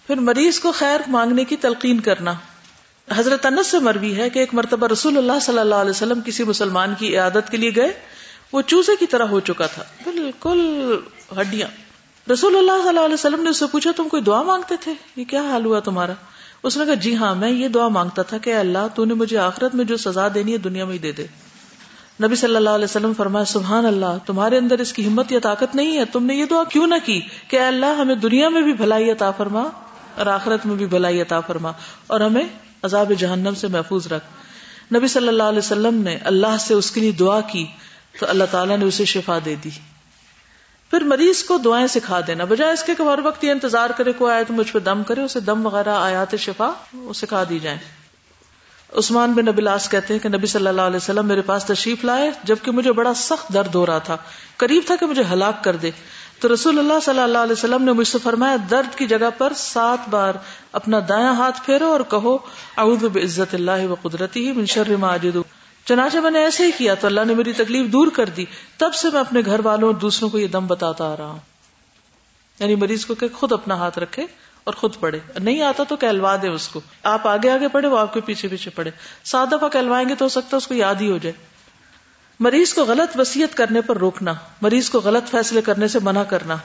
پھر مریض کو خیر مانگنے کی تلقین کرنا۔ حضرت انس سے مروی ہے کہ ایک مرتبہ رسول اللہ صلی اللہ علیہ وسلم کسی مسلمان کی عیادت کے لیے گئے۔ وہ چوزے کی طرح ہو چکا تھا۔ بالکل ہڈیاں۔ رسول اللہ صلی اللہ علیہ وسلم نے اس سے پوچھا، تم کوئی دعا مانگتے تھے؟ یہ کیا حال ہوا تمہارا؟ اس نے کہا جی ہاں میں یہ دعا مانگتا تھا کہ اللہ، تو نے مجھے آخرت میں جو سزا دینی ہے دنیا میں ہی دے دے۔ نبی صلی اللہ علیہ وسلم فرمایا، سبحان اللہ، تمہارے اندر اس کی ہمت یا طاقت نہیں ہے۔ تم نے یہ دعا کیوں نہ کی کہ اللہ، ہمیں دنیا میں بھی بھلائی عطا فرما اور آخرت میں بھی بھلائی عطا فرما اور ہمیں عذاب جہنم سے محفوظ رکھ۔ نبی صلی اللہ علیہ وسلم نے اللہ سے اس کے لیے دعا کی، تو اللہ تعالیٰ نے اسے شفا دے دی۔ پھر مریض کو دعائیں سکھا دینا۔ بجائے اس کے کہ ہر وقت یہ انتظار کرے کوئی آئے تو مجھ پہ دم کرے، اسے دم وغیرہ آیات شفا وہ سکھا دی جائیں۔ عثمان بن نبیلاس کہتے ہیں کہ نبی صلی اللہ علیہ وسلم میرے پاس تشریف لائے جبکہ مجھے بڑا سخت درد ہو رہا تھا۔ قریب تھا کہ مجھے ہلاک کر دے۔ تو رسول اللہ صلی اللہ علیہ وسلم نے مجھ سے فرمایا، درد کی جگہ پر سات بار اپنا دایاں ہاتھ پھیرو اور کہو، اعوذ بعزت اللہ و قدرتی من شر ما اجد چنانچہ میں نے ایسے ہی کیا تو اللہ نے میری تکلیف دور کر دی، تب سے میں اپنے گھر والوں اور دوسروں کو یہ دم بتاتا آ رہا ہوں۔ یعنی مریض کو کہ خود اپنا ہاتھ رکھے اور خود پڑھے۔ نہیں آتا تو کہلوا دے اس کو۔ آپ آگے آگے پڑھے، وہ آپ کے پیچھے پیچھے پڑھے۔ سات دفعہ کہلوائیں گے تو ہو سکتا ہے اس کو یاد ہی ہو جائے۔ مریض کو غلط وسیعت کرنے پر روکنا، مریض کو غلط فیصلے کرنے سے منع کرنا،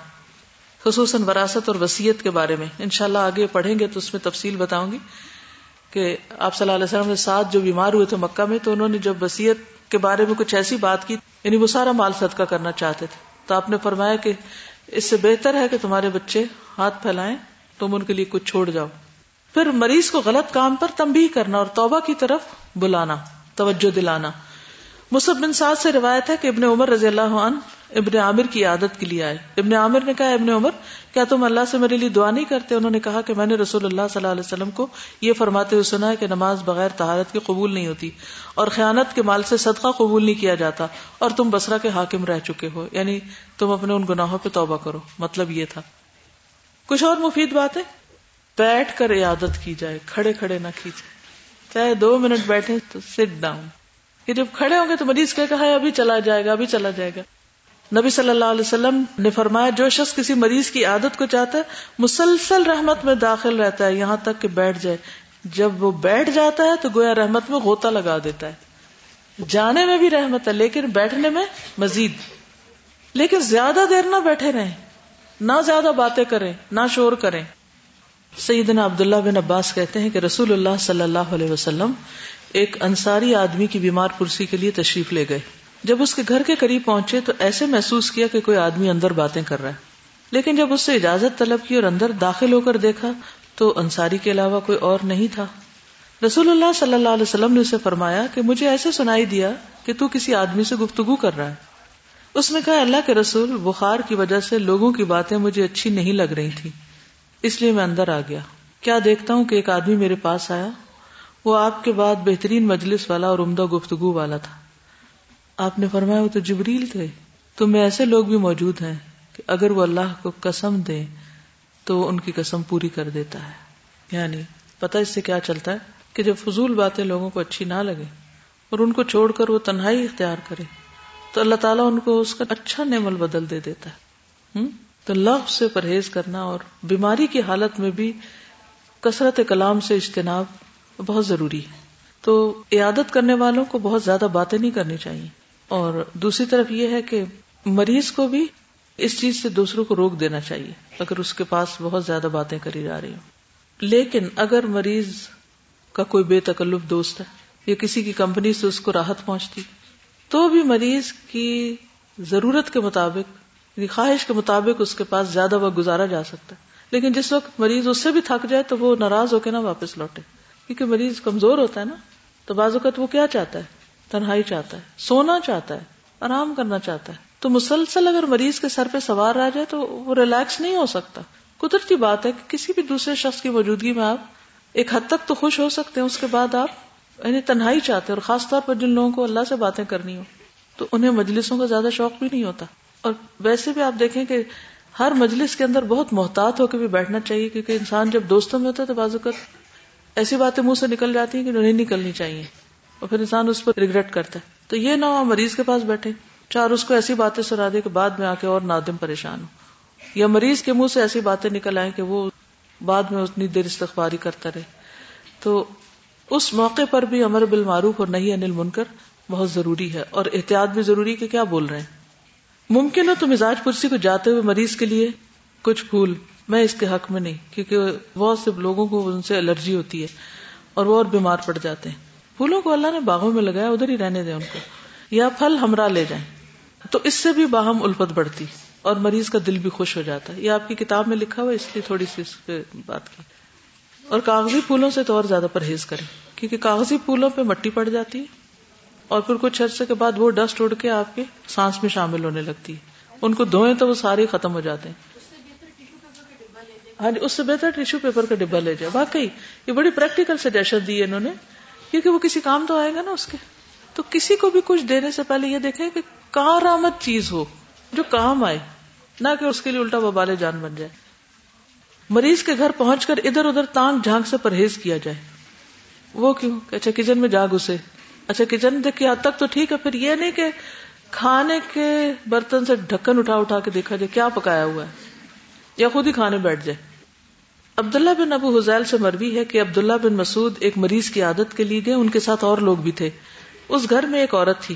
خصوصاً وراثت اور وسیعت کے بارے میں۔ انشاءاللہ آگے پڑھیں گے تو اس میں تفصیل بتاؤں گی۔ کہ آپ صلی اللہ علیہ وسلم کے ساتھ جو بیمار ہوئے تھے مکہ میں تو انہوں نے جب وسیعت کے بارے میں کچھ ایسی بات کی یعنی وہ سارا مال صدقہ کرنا چاہتے تھے۔ تو آپ نے فرمایا کہ اس سے بہتر ہے کہ تمہارے بچے ہاتھ پھیلائیں، تم ان کے لیے کچھ چھوڑ جاؤ۔ پھر مریض کو غلط کام پر تمبی کرنا اور توبہ کی طرف بلانا، توجہ دلانا۔ مصب بن سعد سے روایت ہے کہ ابن عمر رضی اللہ عنہ ابن عامر کی عادت کے لیے آئے۔ ابن عامر نے کہا ابن عمر، کیا تم اللہ سے میرے لیے دعا نہیں کرتے؟ انہوں نے کہا کہ میں نے رسول اللہ صلی اللہ علیہ وسلم کو یہ فرماتے ہوئے سنا ہے کہ نماز بغیر تہارت کی قبول نہیں ہوتی اور خیانت کے مال سے صدقہ قبول نہیں کیا جاتا اور تم بسرا کے حاکم رہ چکے ہو۔ یعنی تم اپنے ان گناہوں پہ توبہ کرو۔ مطلب یہ تھا۔ کچھ اور مفید بات ہے بیٹھ کر عیادت کی جائے، کھڑے کھڑے نہ کیجیے چاہے دو منٹ بیٹھے تو سٹ ڈاؤن کہ جب کھڑے ہوں گے تو مریض کہ کہا ابھی چلا جائے گا، ابھی چلا جائے گا۔ نبی صلی اللہ علیہ وسلم نے فرمایا، جو شخص کسی مریض کی عادت کو چاہتا ہے، مسلسل رحمت میں داخل رہتا ہے، یہاں تک کہ بیٹھ جائے۔ جب وہ بیٹھ جاتا ہے، تو گویا رحمت میں غوطہ لگا دیتا ہے۔ جانے میں بھی رحمت ہے، لیکن بیٹھنے میں مزید۔ لیکن زیادہ دیر نہ بیٹھے رہیں، نہ زیادہ باتیں کریں، نہ شور کریں۔ سیدنا عبداللہ بن عباس کہتے ہیں کہ رسول اللہ صلی اللہ علیہ وسلم ایک انصاری آدمی کی بیمار پرسی کے لیے تشریف لے گئے۔ جب اس کے گھر کے قریب پہنچے تو ایسے محسوس کیا کہ کوئی آدمی اندر باتیں کر رہا ہے۔ لیکن جب اس سے اجازت طلب کی اور اندر داخل ہو کر دیکھا تو انصاری کے علاوہ کوئی اور نہیں تھا۔ رسول اللہ صلی اللہ علیہ وسلم نے اسے فرمایا کہ مجھے ایسے سنائی دیا کہ تو کسی آدمی سے گفتگو کر رہا ہے۔ اس نے کہا، اللہ کے رسول، بخار کی وجہ سے لوگوں کی باتیں مجھے اچھی نہیں لگ رہی تھی اس لیے میں اندر آ گیا۔ کیا دیکھتا ہوں کہ ایک آدمی میرے پاس آیا؟ وہ آپ کے بعد بہترین مجلس والا اور عمدہ گفتگو والا تھا۔ آپ نے فرمایا وہ تو جبریل تھے۔ تو میں ایسے لوگ بھی موجود ہیں کہ اگر وہ اللہ کو قسم دے تو ان کی قسم پوری کر دیتا ہے۔ یعنی پتا اس سے کیا چلتا ہے کہ جب فضول باتیں لوگوں کو اچھی نہ لگے اور ان کو چھوڑ کر وہ تنہائی اختیار کرے، تو اللہ تعالیٰ ان کو اس کا اچھا نعمل بدل دے دیتا ہے۔ تو لفظ سے پرہیز کرنا اور بیماری کی حالت میں بھی کثرت کلام سے اجتناب بہت ضروری ہے۔ تو عیادت کرنے والوں کو بہت زیادہ باتیں نہیں کرنی چاہیے۔ اور دوسری طرف یہ ہے کہ مریض کو بھی اس چیز سے دوسروں کو روک دینا چاہیے، اگر اس کے پاس بہت زیادہ باتیں کری جا رہی ہوں۔ لیکن اگر مریض کا کوئی بے تکلف دوست ہے یا کسی کی کمپنی سے اس کو راحت پہنچتی، تو بھی مریض کی ضرورت کے مطابق یعنی خواہش کے مطابق اس کے پاس زیادہ وقت گزارا جا سکتا ہے۔ لیکن جس وقت مریض اس سے بھی تھک جائے تو وہ ناراض ہو کے نہ واپس لوٹے۔ کیونکہ مریض کمزور ہوتا ہے نا، تو بعض اوقات وہ کیا چاہتا ہے؟ تنہائی چاہتا ہے، سونا چاہتا ہے، آرام کرنا چاہتا ہے۔ تو مسلسل اگر مریض کے سر پہ سوار آ جائے تو وہ ریلیکس نہیں ہو سکتا۔ قدرتی بات ہے کہ کسی بھی دوسرے شخص کی موجودگی میں آپ ایک حد تک تو خوش ہو سکتے ہیں، اس کے بعد آپ یعنی تنہائی چاہتے ہیں۔ اور خاص طور پر جن لوگوں کو اللہ سے باتیں کرنی ہو تو انہیں مجلسوں کا زیادہ شوق بھی نہیں ہوتا۔ اور ویسے بھی آپ دیکھیں کہ ہر مجلس کے اندر بہت محتاط ہو کے بھی بیٹھنا چاہیے، کیونکہ انسان جب دوستوں میں ہوتا ہے تو بعض اوقات ایسی باتیں منہ سے نکل جاتی ہیں کہ نہیں نکلنی چاہیے۔ اور پھر انسان اس پر ریگریٹ کرتا ہے۔ تو یہ نہ ہو مریض کے پاس بیٹھے۔ چار، اس کو ایسی باتیں سنا دے کہ بعد میں آ کے اور نادم پریشان ہو۔ یا مریض کے منہ سے ایسی باتیں نکل آئیں کہ وہ بعد میں اتنی دیر استغفاری کرتا رہے۔ تو اس موقع پر بھی امر بالمعروف اور نہیں انل منکر بہت ضروری ہے۔ اور احتیاط بھی ضروری کہ کیا بول رہے ہیں۔ ممکن ہو تو مزاج پرسی کو جاتے ہوئے مریض کے لیے کچھ پھول۔ میں اس کے حق میں نہیں، کیونکہ بہت سے لوگوں کو ان سے الرجی ہوتی ہے اور وہ اور بیمار پڑ جاتے ہیں۔ پھولوں کو اللہ نے باغوں میں لگایا، ادھر ہی رہنے دیں ان کو۔ یا پھل ہمراہ لے جائیں۔ تو اس سے بھی باہم الفت بڑھتی اور مریض کا دل بھی خوش ہو جاتا۔ ہے یہ آپ کی کتاب میں لکھا ہوا اس لیے تھوڑی سی اس پہ بات کی۔ اور کاغذی پھولوں سے تو اور زیادہ پرہیز کریں، کیونکہ کاغذی پھولوں پہ مٹی پڑ جاتی ہے اور پھر کچھ عرصے کے بعد وہ ڈسٹ اڑ کے آپ کے سانس میں شامل ہونے لگتی ہے۔ ان کو دھوئیں تو وہ سارے ختم ہو جاتے ہیں۔ ہاں جی اس سے بہتر ٹیشو پیپر کا ڈبا لے جائے۔ واقعی، یہ بڑی پریکٹیکل سجیشن دی انہوں نے۔ کیونکہ وہ کسی کام تو آئے گا نا اس کے۔ تو کسی کو بھی کچھ دینے سے پہلے یہ دیکھیں کہ کار آمد چیز ہو، جو کام آئے، نہ کہ اس کے لیے الٹا وبالے جان بن جائے۔ مریض کے گھر پہنچ کر ادھر ادھر تانگ جھانک سے پرہیز کیا جائے۔ وہ کیوں؟ کہ اچھا کچن میں جاگ اسے۔ اچھا کچن دیکھ حد تک تو ٹھیک ہے، پھر یہ نہیں کہ کھانے کے برتن سے ڈھکن اٹھا اٹھا کے دیکھا جائے، کیا پکایا ہوا ہے؟ یا خود ہی کھانے بیٹھ جائے۔ عبداللہ بن ابو حزیل سے مروی ہے کہ عبداللہ بن مسعود ایک مریض کی عادت کے لیے گئے، ان کے ساتھ اور لوگ بھی تھے۔ اس گھر میں ایک عورت تھی۔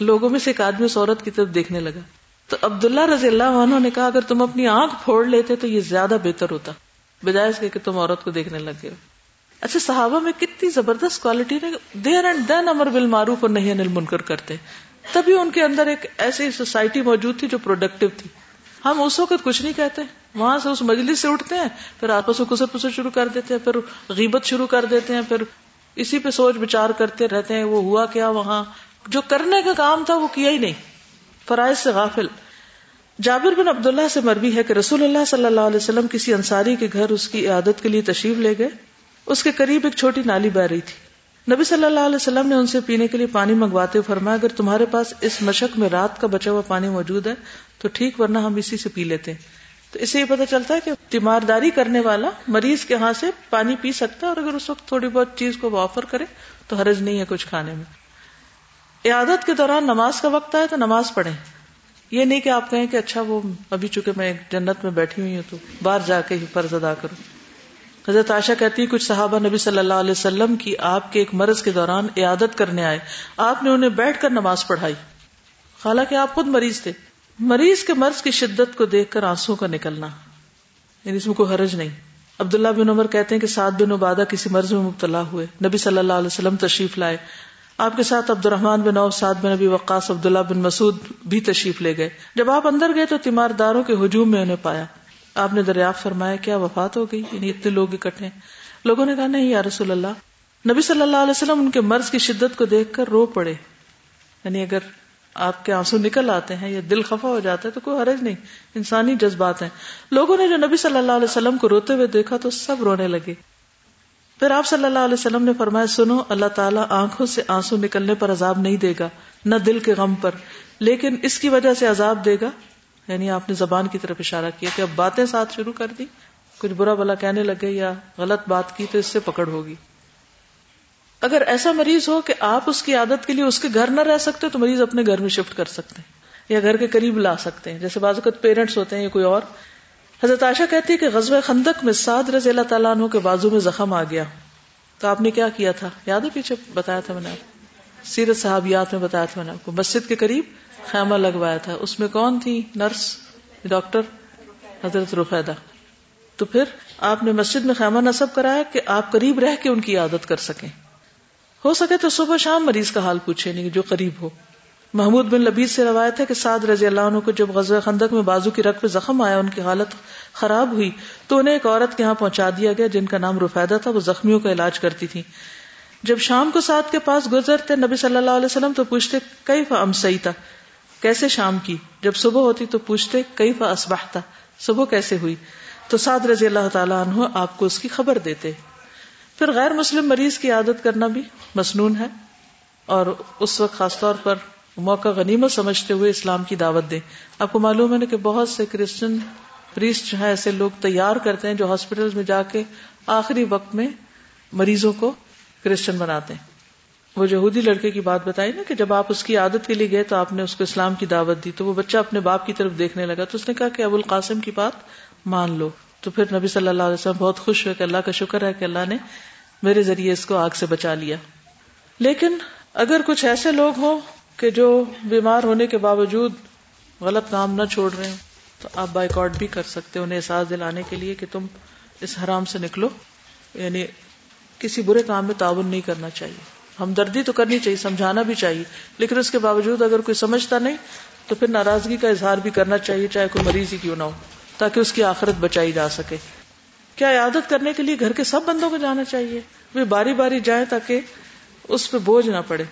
لوگوں میں سے ایک آدمی اس عورت کی طرف دیکھنے لگا۔ تو عبداللہ رضی اللہ عنہ نے کہا، اگر تم اپنی آنکھ پھوڑ لیتے تو یہ زیادہ بہتر ہوتا۔ بجائے اس کے کہ تم عورت کو دیکھنے لگ گئے۔ اچھا صحابہ میں کتنی زبردست کوالٹی نے دیر اینڈ دین امر بل معروف اور نہیں انل منکر کرتے۔ تبھی ان کے اندر ایک ایسی سوسائٹی موجود تھی جو پروڈکٹیو تھی۔ ہم اس وقت کچھ نہیں کہتے۔ وہاں سے اس مجلس سے اٹھتے ہیں، پھر آپس میں کسر پسر شروع کر دیتے ہیں، پھر غیبت شروع کر دیتے ہیں، پھر اسی پہ سوچ بچار کرتے رہتے ہیں، وہ ہوا کیا وہاں؟ جو کرنے کا کام تھا وہ کیا ہی نہیں۔ فرائض سے غافل۔ جابر بن عبداللہ سے مربی ہے کہ رسول اللہ صلی اللہ علیہ وسلم کسی انصاری کے گھر اس کی عادت کے لیے تشریف لے گئے۔ اس کے قریب ایک چھوٹی نالی بہ رہی تھی۔ نبی صلی اللہ علیہ وسلم نے ان سے پینے کے لیے پانی منگواتے فرمایا، اگر تمہارے پاس اس مشق میں رات کا بچا ہوا پانی موجود ہے، تو ٹھیک، ورنہ ہم اسی سے پی لیتے۔ ہیں تو اس سے یہ پتا چلتا ہے کہ تیمارداری کرنے والا مریض کے ہاں سے پانی پی سکتا ہے، اور اگر اس وقت تھوڑی بہت چیز کو آفر کرے، تو حرج نہیں ہے کچھ کھانے میں۔ عادت کے دوران نماز کا وقت آئے تو نماز پڑھیں۔ یہ نہیں کہ آپ کہیں کہ اچھا وہ، ابھی چونکہ میں جنت میں بیٹھی ہوئی ہوں تو باہر جا کے ہی فرض ادا کروں۔ حضرت عائشہ کہتی کچھ صحابہ نبی صلی اللہ علیہ وسلم کی آپ کے ایک مرض کے دوران عیادت کرنے آئے۔ آپ نے انہیں بیٹھ کر نماز پڑھائی۔ حالانکہ آپ خود مریض تھے۔ مریض کے مرض کی شدت کو دیکھ کر آنسو کا نکلنا۔ یعنی اس میں کوئی حرج نہیں۔ عبداللہ بن عمر کہتے ہیں کہ سات بن عبادہ کسی مرض میں مبتلا ہوئے۔ نبی صلی اللہ علیہ وسلم تشریف لائے۔ آپ کے ساتھ عبد الرحمان بن عوف، سعد بن نبی وقاص، عبداللہ بن مسعود بھی تشریف لے گئے۔ جب آپ اندر گئے تو تیمارداروں کے ہجوم میں انہیں پایا۔ آپ نے دریافت فرمایا کیا وفات ہو گئی یعنی اتنے لوگ اکٹھے لوگوں نے کہا، نہیں یا رسول اللہ، نبی صلی اللہ علیہ وسلم ان کے مرض کی شدت کو دیکھ کر رو پڑے۔ یعنی اگر آپ کے آنسو نکل آتے ہیں یا دل خفا ہو جاتا ہے تو کوئی حرج نہیں، انسانی جذبات ہیں۔ لوگوں نے جو نبی صلی اللہ علیہ وسلم کو روتے ہوئے دیکھا تو سب رونے لگے۔ پھر آپ صلی اللہ علیہ وسلم نے فرمایا، سنو، اللہ تعالیٰ آنکھوں سے آنسو نکلنے پر عذاب نہیں دے گا، نہ دل کے غم پر، لیکن اس کی وجہ سے عذاب دے گا۔ یعنی آپ نے زبان کی طرف اشارہ کیا کہ اب باتیں ساتھ شروع کر دی کچھ برا بلا کہنے لگے یا غلط بات کی تو اس سے پکڑ ہوگی۔ اگر ایسا مریض ہو کہ آپ اس کی عادت کے لیے اس کے گھر نہ رہ سکتے، تو مریض اپنے گھر میں شفٹ کر سکتے ہیں یا گھر کے قریب لا سکتے ہیں۔ جیسے بعض اوقات پیرنٹس ہوتے ہیں یا کوئی اور۔ حضرت عائشہ کہتی ہے کہ غزب خندق میں سعد رضی اللہ تعالیٰ عنہ کے بازو میں زخم آ گیا۔ تو آپ نے کیا کیا تھا؟ یاد ہے پیچھے بتایا تھا میں نے آپ سیرت صحابیات میں بتایا تھا میں نے آپ کو، مسجد کے قریب خیمہ لگوایا تھا۔ اس میں کون تھی؟ نرس، ڈاکٹر حضرت رفیدہ۔ تو پھر آپ نے مسجد میں خیمہ نصب کرایا کہ آپ قریب رہ کے ان کی عادت کر سکیں۔ ہو سکے تو صبح شام مریض کا حال پوچھے نہیں یعنی جو قریب ہو۔ محمود بن لبید سے روایت ہے کہ سعد رضی اللہ عنہ کو جب غزوہ خندق میں بازو کی رقب زخم آیا، ان کی حالت خراب ہوئی، تو انہیں ایک عورت کے یہاں پہنچا دیا گیا جن کا نام رفیدہ تھا۔ وہ زخمیوں کا علاج کرتی تھی جب شام کو سعد کے پاس گزرتے نبی صلی اللہ علیہ وسلم تو پوچھتے کئی فا امسئی تھا کیسے شام کی؟ جب صبح ہوتی تو پوچھتے کئی فا اسباہ تھا صبح کیسے ہوئی؟ تو سعد رضی اللہ تعالیٰ عنہ آپ کو اس کی خبر دیتے۔ پھر غیر مسلم مریض کی عادت کرنا بھی مصنون ہے اور اس وقت خاص طور پر موقع غنیمت سمجھتے ہوئے اسلام کی دعوت دیں۔ آپ کو معلوم ہے نا کہ بہت سے کرسچن پریسٹ جو ایسے لوگ تیار کرتے ہیں جو ہاسپٹل میں جا کے آخری وقت میں مریضوں کو کرسچن بناتے ہیں۔ وہ یہودی لڑکے کی بات بتائی نا کہ جب آپ اس کی عادت کے لیے گئے تو آپ نے اس کو اسلام کی دعوت دی، تو وہ بچہ اپنے باپ کی طرف دیکھنے لگا۔ تو اس نے کہا کہ ابو القاسم کی بات مان لو۔ تو پھر نبی صلی اللہ علیہ وسلم بہت خوش ہوئے کہ اللہ کا شکر ہے کہ اللہ نے میرے ذریعے اس کو آگ سے بچا لیا۔ لیکن اگر کچھ ایسے لوگ ہوں کہ جو بیمار ہونے کے باوجود غلط کام نہ چھوڑ رہے ہیں تو آپ بائک بھی کر سکتے انہیں احساس دلانے کے لیے کہ تم اس حرام سے نکلو۔ یعنی کسی برے کام میں تعاون نہیں کرنا چاہیے۔ ہمدردی تو کرنی چاہیے، سمجھانا بھی چاہیے، لیکن اس کے باوجود اگر کوئی سمجھتا نہیں، تو پھر ناراضگی کا اظہار بھی کرنا چاہیے، چاہے کوئی مریض ہی کیوں نہ ہو، تاکہ اس کی آخرت بچائی جا سکے۔ کیا عادت کرنے کے لیے گھر کے سب بندوں کو جانا چاہیے؟ وہ باری باری جائیں تاکہ اس پہ بوجھ نہ پڑے۔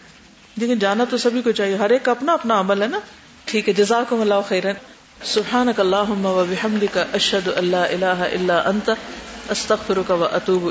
لیکن جانا تو سبھی کو چاہیے، ہر ایک کا اپنا اپنا عمل ہے نا۔ ٹھیک ہے جزاک اللہ خیرن۔ سبحان اللہ اشد اللہ اللہ اللہ انت استخر کا اطوب